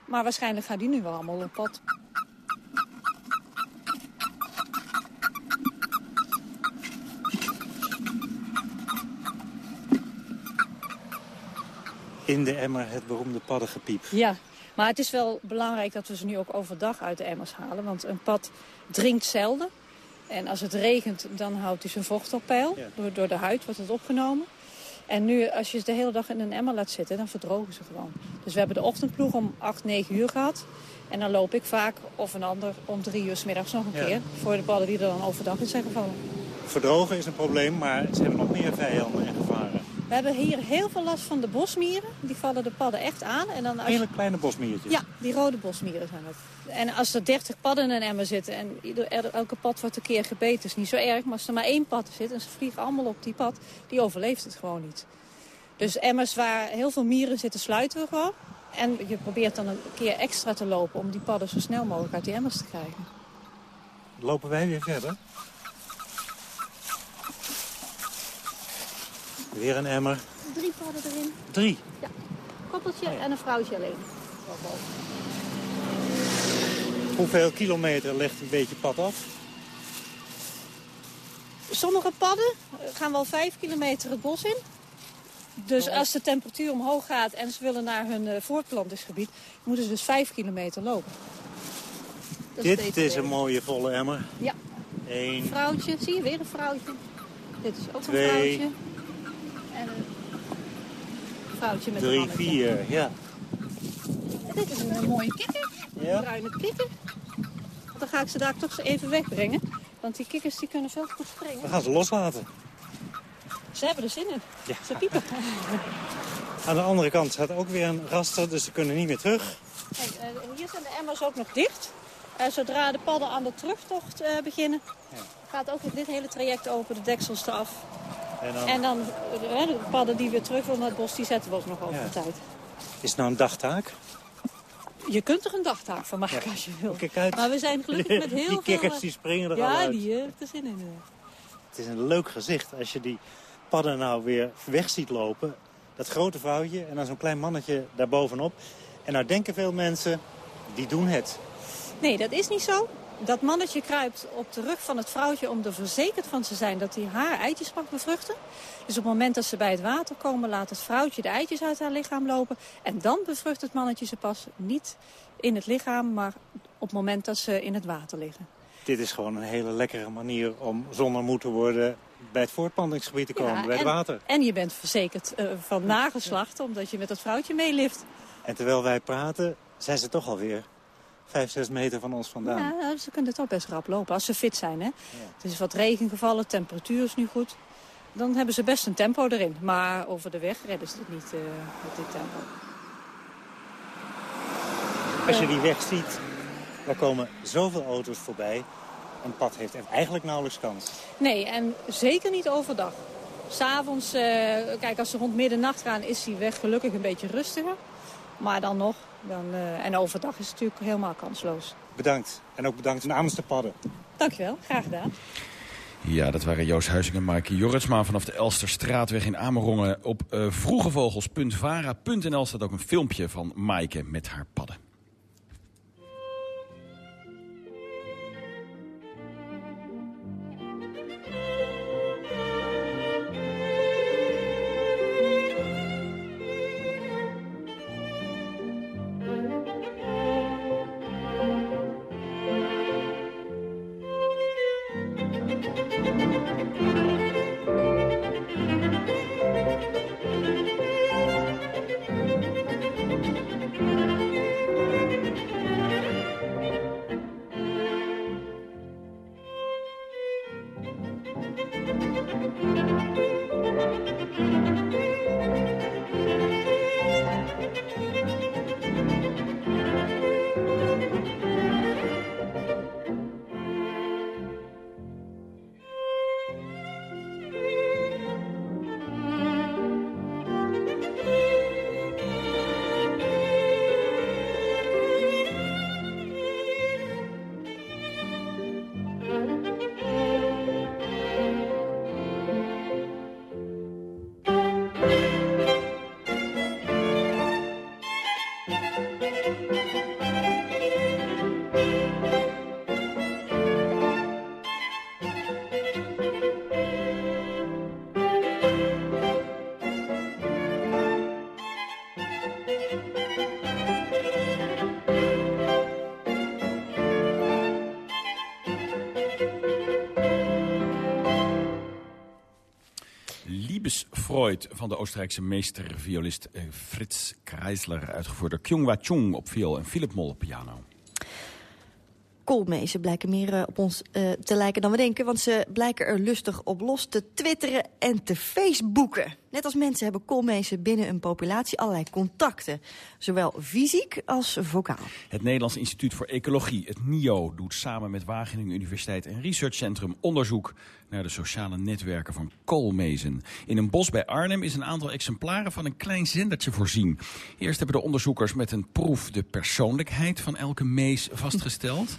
Maar waarschijnlijk gaan die nu wel allemaal op pad. In de emmer het beroemde paddengepiep. Ja, maar het is wel belangrijk dat we ze nu ook overdag uit de emmers halen. Want een pad drinkt zelden. En als het regent, dan houdt hij zijn vocht op peil. Door, door de huid wordt het opgenomen. En nu, als je ze de hele dag in een emmer laat zitten, dan verdrogen ze gewoon. Dus we hebben de ochtendploeg om 8, 9 uur gehad. En dan loop ik vaak, of een ander, om 3 uur s middags nog een Ja. keer. Voor de padden die er dan overdag in zijn gevallen. Verdrogen is een probleem, maar ze hebben nog meer vijanden en. We hebben hier heel veel last van de bosmieren. Die vallen de padden echt aan. En dan als Hele kleine bosmiertjes. Ja, die rode bosmieren zijn het. En als er 30 padden in een emmer zitten en elke pad wordt een keer gebeten, is niet zo erg. Maar als er maar één pad zit en ze vliegen allemaal op die pad, die overleeft het gewoon niet. Dus emmers waar heel veel mieren zitten, sluiten we gewoon. En je probeert dan een keer extra te lopen om die padden zo snel mogelijk uit die emmers te krijgen. Lopen wij weer verder. Weer een emmer. Drie padden erin. Drie. Ja, koppeltje en een vrouwtje alleen. Hoeveel kilometer legt een beetje pad af? Sommige padden gaan wel vijf kilometer het bos in. Dus als de temperatuur omhoog gaat en ze willen naar hun eh, voortplantingsgebied, moeten ze dus vijf kilometer lopen. Dat Dit is een mooie volle emmer. Ja, Eén, een vrouwtje. Zie je weer een vrouwtje? Dit is ook Twee. een vrouwtje. En een vrouwtje met een drie, vier. Ja. En dit is een, eh, mooie kikker. Ja. Een bruine kikker. Dan ga ik ze daar toch even wegbrengen. Want die kikkers die kunnen veel goed springen. We gaan ze loslaten. Ze hebben er zin in. Ja. Ze piepen. [LAUGHS] Aan de andere kant staat ook weer een raster, dus ze kunnen niet meer terug. Kijk, eh, hier zijn de emmers ook nog dicht. Uh, zodra de padden aan de terugtocht uh, beginnen, ja. gaat ook dit hele traject open, de deksels eraf. En dan, en dan de padden die weer terug naar het bos, die zetten we ook nog over ja. de tijd. Is het nou een dagtaak? Je kunt er een dagtaak van maken als je wil. Kijk uit. Maar we zijn gelukkig met heel die veel... Die kikkers die springen er ja, al uit. Ja, die heeft er zin in. Het is een leuk gezicht als je die padden nou weer weg ziet lopen. Dat grote vrouwtje en dan zo'n klein mannetje daarbovenop. En nou denken veel mensen, die doen het. Nee, dat is niet zo. Dat mannetje kruipt op de rug van het vrouwtje om er verzekerd van te zijn dat hij haar eitjes mag bevruchten. Dus op het moment dat ze bij het water komen, laat het vrouwtje de eitjes uit haar lichaam lopen. En dan bevrucht het mannetje ze pas niet in het lichaam, maar op het moment dat ze in het water liggen. Dit is gewoon een hele lekkere manier om zonder moe te worden bij het voortplantingsgebied te komen, ja, bij het en, water. En je bent verzekerd uh, van nageslacht, omdat je met het vrouwtje meelift. En terwijl wij praten, zijn ze toch alweer vijf, zes meter van ons vandaan. Ja, nou, ze kunnen toch best rap lopen, als ze fit zijn. Hè? Ja. Het is wat regen gevallen, temperatuur is nu goed. Dan hebben ze best een tempo erin. Maar over de weg redden ze het niet uh, met dit tempo. Als je die weg ziet, daar komen zoveel auto's voorbij. Een pad heeft eigenlijk nauwelijks kans. Nee, en zeker niet overdag. S'avonds, uh, kijk, als ze rond middernacht gaan, is die weg gelukkig een beetje rustiger. Maar dan nog, dan, uh, en overdag is het natuurlijk helemaal kansloos. Bedankt. En ook bedankt namens de padden. Dankjewel, graag gedaan. Ja, dat waren Joost Huizing en Maaike Jorritsma vanaf de Elsterstraatweg in Amerongen. Op uh, vroegevogels.vara.nl staat ook een filmpje van Maaike met haar padden. Van de Oostenrijkse meesterviolist uh, Frits Kreisler... uitgevoerd door Kyung-Wa Chung op viool en Philip Mol op piano. Koolmezen blijken meer uh, op ons uh, te lijken dan we denken... want ze blijken er lustig op los te twitteren en te facebooken. Net als mensen hebben koolmezen binnen een populatie allerlei contacten. Zowel fysiek als vocaal. Het Nederlands Instituut voor Ecologie, het NIO... doet samen met Wageningen Universiteit en Researchcentrum onderzoek... naar de sociale netwerken van koolmezen. In een bos bij Arnhem is een aantal exemplaren van een klein zendertje voorzien. Eerst hebben de onderzoekers met een proef de persoonlijkheid van elke mees vastgesteld...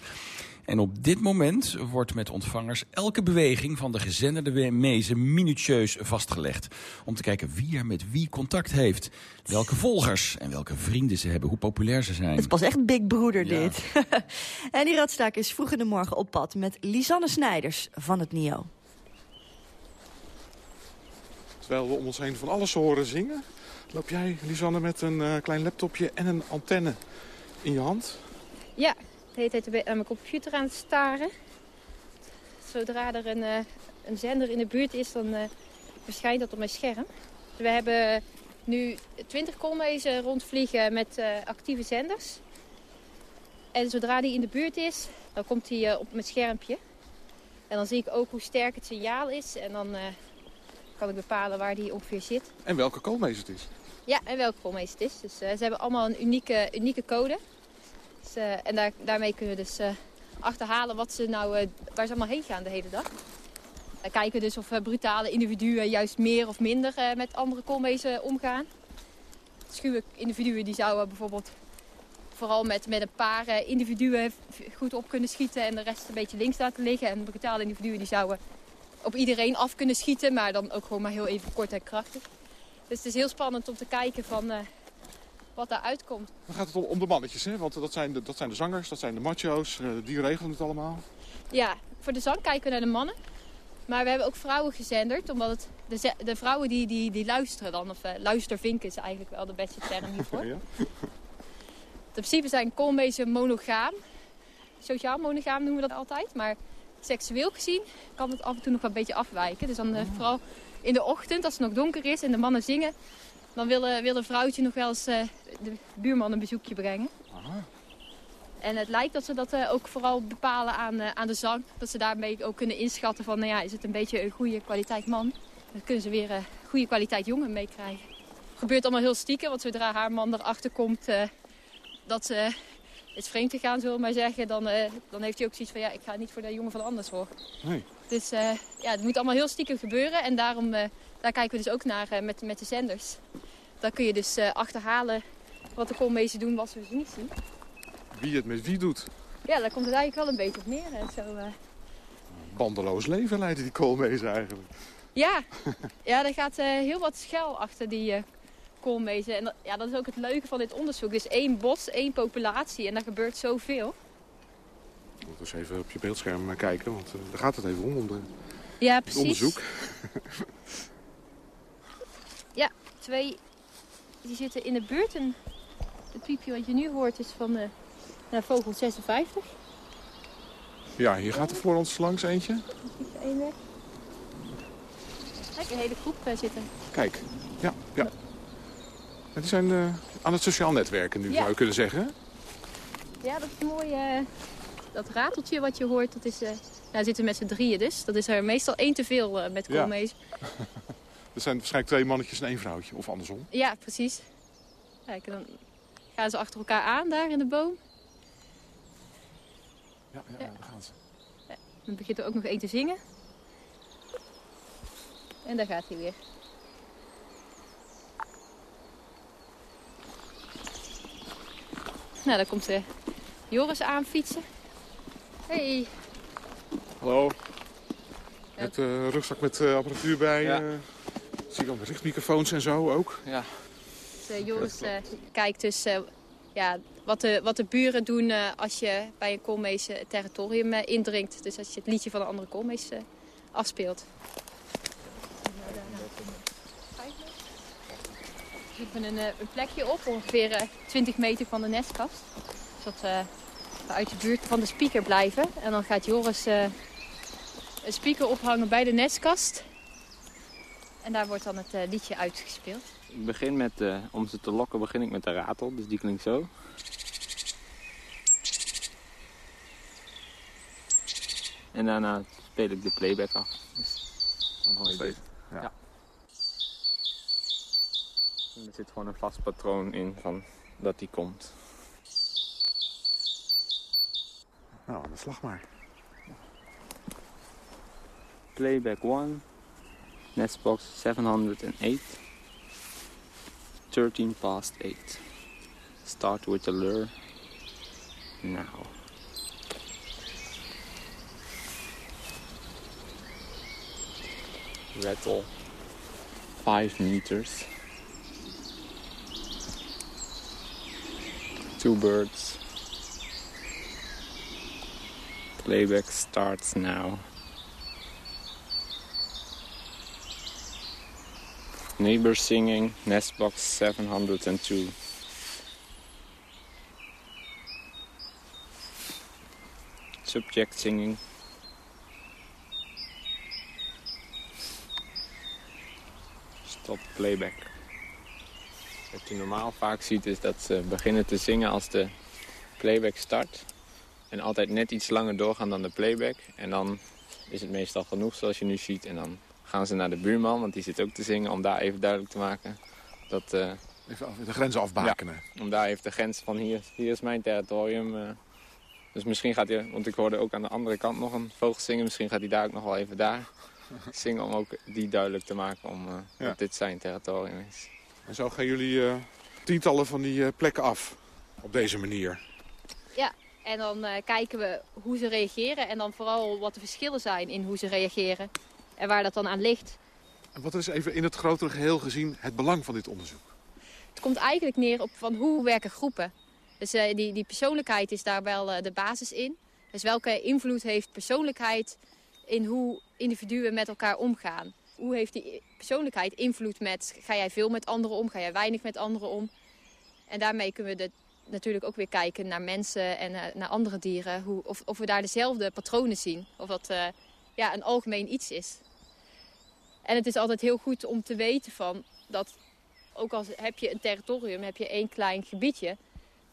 En op dit moment wordt met ontvangers elke beweging van de gezenderde mezen minutieus vastgelegd. Om te kijken wie er met wie contact heeft. Welke volgers en welke vrienden ze hebben, hoe populair ze zijn. Het is pas echt Big Brother dit. [LAUGHS] en die radstaak is vroeg in de morgen op pad met Lisanne Snijders van het NIO. Terwijl we om ons heen van alles horen zingen... loop jij, Lisanne, met een uh, klein laptopje en een antenne in je hand. Ja, de hele tijd aan mijn computer aan het staren. Zodra er een, uh, een zender in de buurt is, dan uh, verschijnt dat op mijn scherm. We hebben nu 20 koolmezen rondvliegen met uh, actieve zenders. En zodra die in de buurt is, dan komt hij op mijn schermpje. En dan zie ik ook hoe sterk het signaal is. En dan kan ik bepalen waar die ongeveer zit. En welke koolmees het is. Ja, en welke koolmees het is. Dus ze hebben allemaal een unieke, unieke code. Dus, eh, en daar, daarmee kunnen we dus eh, achterhalen wat ze nou, eh, waar ze allemaal heen gaan de hele dag. Dan kijken we dus of eh, brutale individuen juist meer of minder eh, met andere koolmezen omgaan. Schuwe individuen die zouden bijvoorbeeld vooral met, met een paar eh, individuen goed op kunnen schieten en de rest een beetje links laten liggen. En brutale individuen die zouden op iedereen af kunnen schieten, maar dan ook gewoon maar heel even kort en krachtig. Dus het is heel spannend om te kijken van eh, wat daar uitkomt. Dan gaat het om, om de mannetjes, hè? want dat zijn de, dat zijn de zangers, dat zijn de macho's. eh, die regelen het allemaal. Ja, voor de zang kijken we naar de mannen. Maar we hebben ook vrouwen gezenderd, omdat het, de, de vrouwen die, die, die luisteren dan, of eh, luistervinken is eigenlijk wel de beste term hiervoor. [LAUGHS] Ja. In principe zijn koolmezen monogaam. Sociaal monogaam noemen we dat altijd. Maar seksueel gezien kan het af en toe nog wel een beetje afwijken. Dus dan eh, vooral in de ochtend, als het nog donker is en de mannen zingen... dan wil, eh, wil een vrouwtje nog wel eens eh, de buurman een bezoekje brengen. En het lijkt dat ze dat eh, ook vooral bepalen aan, aan de zang. Dat ze daarmee ook kunnen inschatten van, nou ja, is het een beetje een goede kwaliteit man? Dan kunnen ze weer een goede kwaliteit jongen meekrijgen. Het gebeurt allemaal heel stiekem, want zodra haar man erachter komt dat ze is vreemd gegaan, zullen we maar zeggen, dan, dan heeft hij ook zoiets van, ja, ik ga niet voor de jongen van de anders hoor. Nee. Dus ja, het moet allemaal heel stiekem gebeuren en daarom, daar kijken we dus ook naar met, met de zenders. Dan kun je dus eh, achterhalen wat de koolmezen doen wat we ze niet zien. Wie het met wie doet. Ja, daar komt het eigenlijk wel een beetje op neer. Zo, eh. Bandeloos leven leiden die koolmezen eigenlijk. Ja, [LAUGHS] ja, er gaat eh, heel wat schuil achter die eh, koolmezen. En dat, ja, dat is ook het leuke van dit onderzoek. Dus één bos, één populatie en daar gebeurt zoveel. Moet eens even op je beeldscherm eh, kijken, want daar gaat het even om, om de, Ja, het precies. onderzoek. Ja, twee die zitten in de buurt. En het piepje wat je nu hoort is van eh nou, vogel 56. Ja, hier gaat er voor ons langs eentje. Weg. Kijk, een hele groep eh, zitten. Kijk, ja, ja. Ja, die zijn eh, aan het sociaal netwerken nu, Ja. zou je kunnen zeggen. Ja, dat is mooi. dat rateltje wat je hoort, dat is... eh nou, zitten met z'n drieën dus. Dat is er meestal één te veel met Ja. [LAUGHS] Er zijn waarschijnlijk twee mannetjes en één vrouwtje, of andersom. Ja, precies. Kijk, en dan gaan ze achter elkaar aan daar in de boom. Ja, ja, Ja. daar gaan ze. Dan begint er ook nog één te zingen. En daar gaat hij weer. Nou, daar komt eh, Joris aan fietsen. Hey. Hallo. Met eh rugzak met eh, apparatuur bij. Ja. Zie dan de richtmicrofoons en zo ook. Ja. Dus, eh, Joris eh, kijkt dus eh, ja, wat, de, wat de buren doen eh, als je bij een koolmees het territorium eh, indringt. Dus als je het liedje van de andere koolmees eh, afspeelt. zoeken een, eh, een plekje op, ongeveer eh, 20 meter van de nestkast. Zodat eh, we uit de buurt van de speaker blijven. En dan gaat Joris eh, een speaker ophangen bij de nestkast. En daar wordt dan het eh, liedje uitgespeeld. Ik begin met, eh, om ze te lokken, begin ik met de ratel, dus die klinkt zo. En daarna speel ik de playback af. Dus dan hoor je dit. Ja. Ja. En er zit gewoon een vast patroon in van dat die komt. Nou, aan de slag maar. Playback 1, Nestbox 708, 13 past 8. Start with the lure now. Rattle 5 meters. Two birds. Playback starts now. Neighbor singing, Nestbox 702. Subject singing. Stop playback. Wat je normaal vaak ziet is dat ze beginnen te zingen als de playback start. En altijd net iets langer doorgaan dan de playback. En dan is het meestal genoeg zoals je nu ziet. En dan gaan ze naar de buurman, want die zit ook te zingen... om daar even duidelijk te maken dat, eh, Even de grenzen afbakenen. om daar even de grens van hier, hier is mijn territorium. Uh, dus misschien gaat hij, want ik hoorde ook aan de andere kant nog een vogel zingen. Misschien gaat hij daar ook nog wel even daar [LAUGHS] zingen om ook die duidelijk te maken om, uh, dat dit zijn territorium is. En zo gaan jullie uh, tientallen van die plekken af op deze manier. Ja, en dan kijken we hoe ze reageren en dan vooral wat de verschillen zijn in hoe ze reageren. En waar dat dan aan ligt. En wat is even in het grotere geheel gezien het belang van dit onderzoek? Het komt eigenlijk neer op van hoe werken groepen. Dus uh, die, die persoonlijkheid is daar wel uh, de basis in. Dus welke invloed heeft persoonlijkheid in hoe individuen met elkaar omgaan? Hoe heeft die persoonlijkheid invloed met, ga jij veel met anderen om, ga jij weinig met anderen om? En daarmee kunnen we de, natuurlijk ook weer kijken naar mensen en uh, naar andere dieren. Hoe, of, of we daar dezelfde patronen zien. Of dat ja, een algemeen iets is. En het is altijd heel goed om te weten van dat ook al heb je een territorium, heb je één klein gebiedje.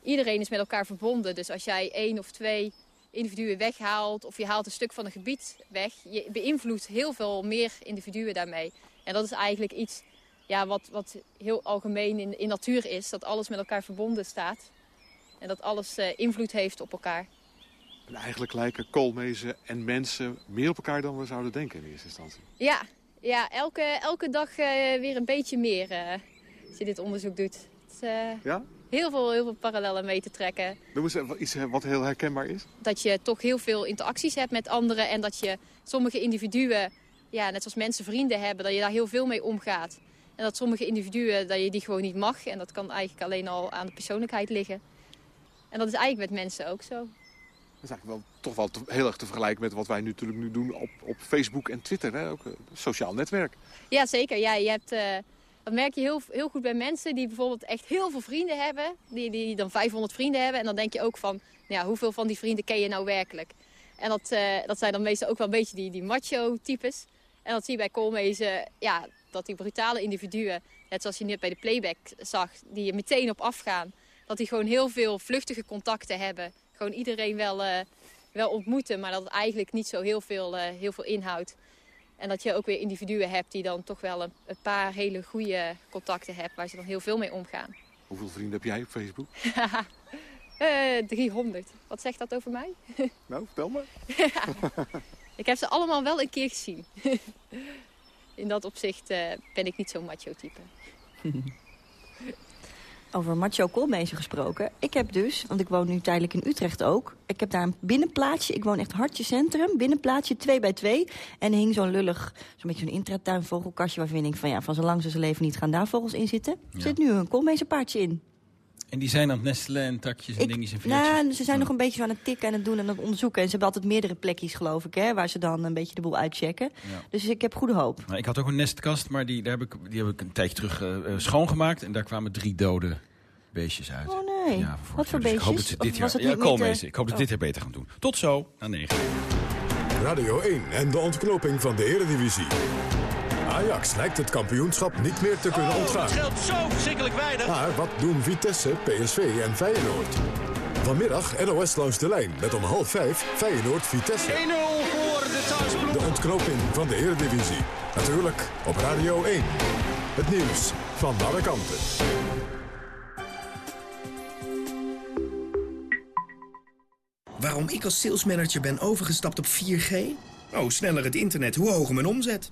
Iedereen is met elkaar verbonden. Dus als jij één of twee individuen weghaalt of je haalt een stuk van een gebied weg, je beïnvloedt heel veel meer individuen daarmee. En dat is eigenlijk iets ja, wat, wat heel algemeen in, in natuur is. Dat alles met elkaar verbonden staat. En dat alles uh, invloed heeft op elkaar. En eigenlijk lijken koolmezen en mensen meer op elkaar dan we zouden denken in eerste instantie. Ja, ja elke, elke dag uh, weer een beetje meer. Uh, als je dit onderzoek doet. Het, uh, ja? Heel veel, heel veel parallellen mee te trekken. Noem eens iets eh, wat heel herkenbaar is. Dat je toch heel veel interacties hebt met anderen. En dat je sommige individuen, ja, net zoals mensen vrienden hebben, dat je daar heel veel mee omgaat. En dat sommige individuen, dat je die gewoon niet mag. En dat kan eigenlijk alleen al aan de persoonlijkheid liggen. En dat is eigenlijk met mensen ook zo. Dat is eigenlijk wel, toch wel heel erg te vergelijken met wat wij nu, natuurlijk nu doen op, op Facebook en Twitter. Hè? Ook een sociaal netwerk. Ja, zeker. Ja, je hebt... Uh, dat merk je heel, heel goed bij mensen die bijvoorbeeld echt heel veel vrienden hebben. Die, die dan 500 vrienden hebben. En dan denk je ook van, nou ja, hoeveel van die vrienden ken je nou werkelijk? En dat, uh, dat zijn dan meestal ook wel een beetje die, die macho-types. En dat zie je bij koolmezen, ja, dat die brutale individuen, net zoals je net bij de playback zag, die je meteen op afgaan. Dat die gewoon heel veel vluchtige contacten hebben. Gewoon iedereen wel, uh, wel ontmoeten, maar dat het eigenlijk niet zo heel veel, uh, heel veel inhoudt. En dat je ook weer individuen hebt die dan toch wel een, een paar hele goede contacten hebben... waar ze dan heel veel mee omgaan. Hoeveel vrienden heb jij op Facebook? [LAUGHS] uh, 300. Wat zegt dat over mij? [LAUGHS] nou, vertel me. [LAUGHS] ik heb ze allemaal wel een keer gezien. In dat opzicht ben ik niet zo'n macho type. Over macho koolmezen gesproken. Ik heb dus, want ik woon nu tijdelijk in Utrecht ook... ik heb daar een binnenplaatsje, ik woon echt hartje centrum... binnenplaatsje 2 bij 2 en er hing zo'n lullig, zo'n beetje zo'n intratuinvogelkastje... waarvan ik denk van ja, van zolang ze zijn leven niet gaan daar vogels in zitten... Ja. zit nu een koolmezenpaardje in. En die zijn aan het nestelen en takjes en ik, dingetjes en veertjes? Nou, ze zijn nog een beetje zo aan het tikken en het doen en het onderzoeken. En ze hebben altijd meerdere plekjes, geloof ik, hè, waar ze dan een beetje de boel uitchecken. Ja. Dus ik heb goede hoop. Nou, ik had ook een nestkast, maar die, daar heb ik, die heb ik een tijdje terug uh, schoongemaakt. En daar kwamen drie dode beestjes uit. Oh nee, ja, wat voor dus beestjes? Ik hoop dat ze dit jaar, ja, koolmezen. Ik hoop dat oh. dit jaar beter gaan doen. Tot zo, na negen. Radio 1 en de ontknoping van de Eredivisie. Ajax lijkt het kampioenschap niet meer te kunnen oh, ontgaan. Het scheelt zo verschrikkelijk weinig. Maar wat doen Vitesse, PSV en Feyenoord? Vanmiddag NOS langs de lijn met om half vijf Feyenoord-Vitesse. 1-0 voor de thuisploeg. De ontknoping van de Eredivisie. Natuurlijk op Radio 1. Het nieuws van alle kanten. Waarom ik als salesmanager ben overgestapt op 4G? Oh, sneller het internet, hoe hoger mijn omzet.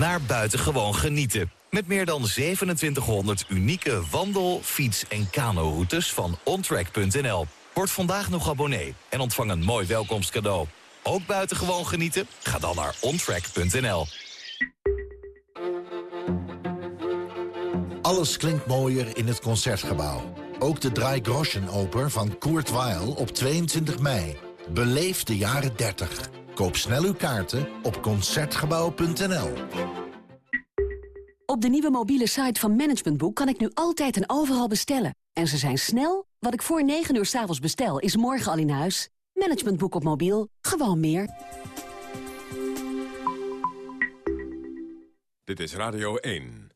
naar buitengewoon genieten. Met meer dan 2700 unieke wandel-, fiets- en kano-routes van ontrack.nl. Word vandaag nog abonnee en ontvang een mooi welkomstcadeau. Ook buitengewoon genieten? Ga dan naar ontrack.nl. Alles klinkt mooier in het Concertgebouw. Ook de Drei Groschen Oper van Kurt Weill op 22 mei. Beleef de jaren 30. Koop snel uw kaarten op Concertgebouw.nl. Op de nieuwe mobiele site van Managementboek kan ik nu altijd en overal bestellen. En ze zijn snel. Wat ik voor 9 uur s'avonds bestel, is morgen al in huis. Managementboek op mobiel. Gewoon meer. Dit is Radio 1.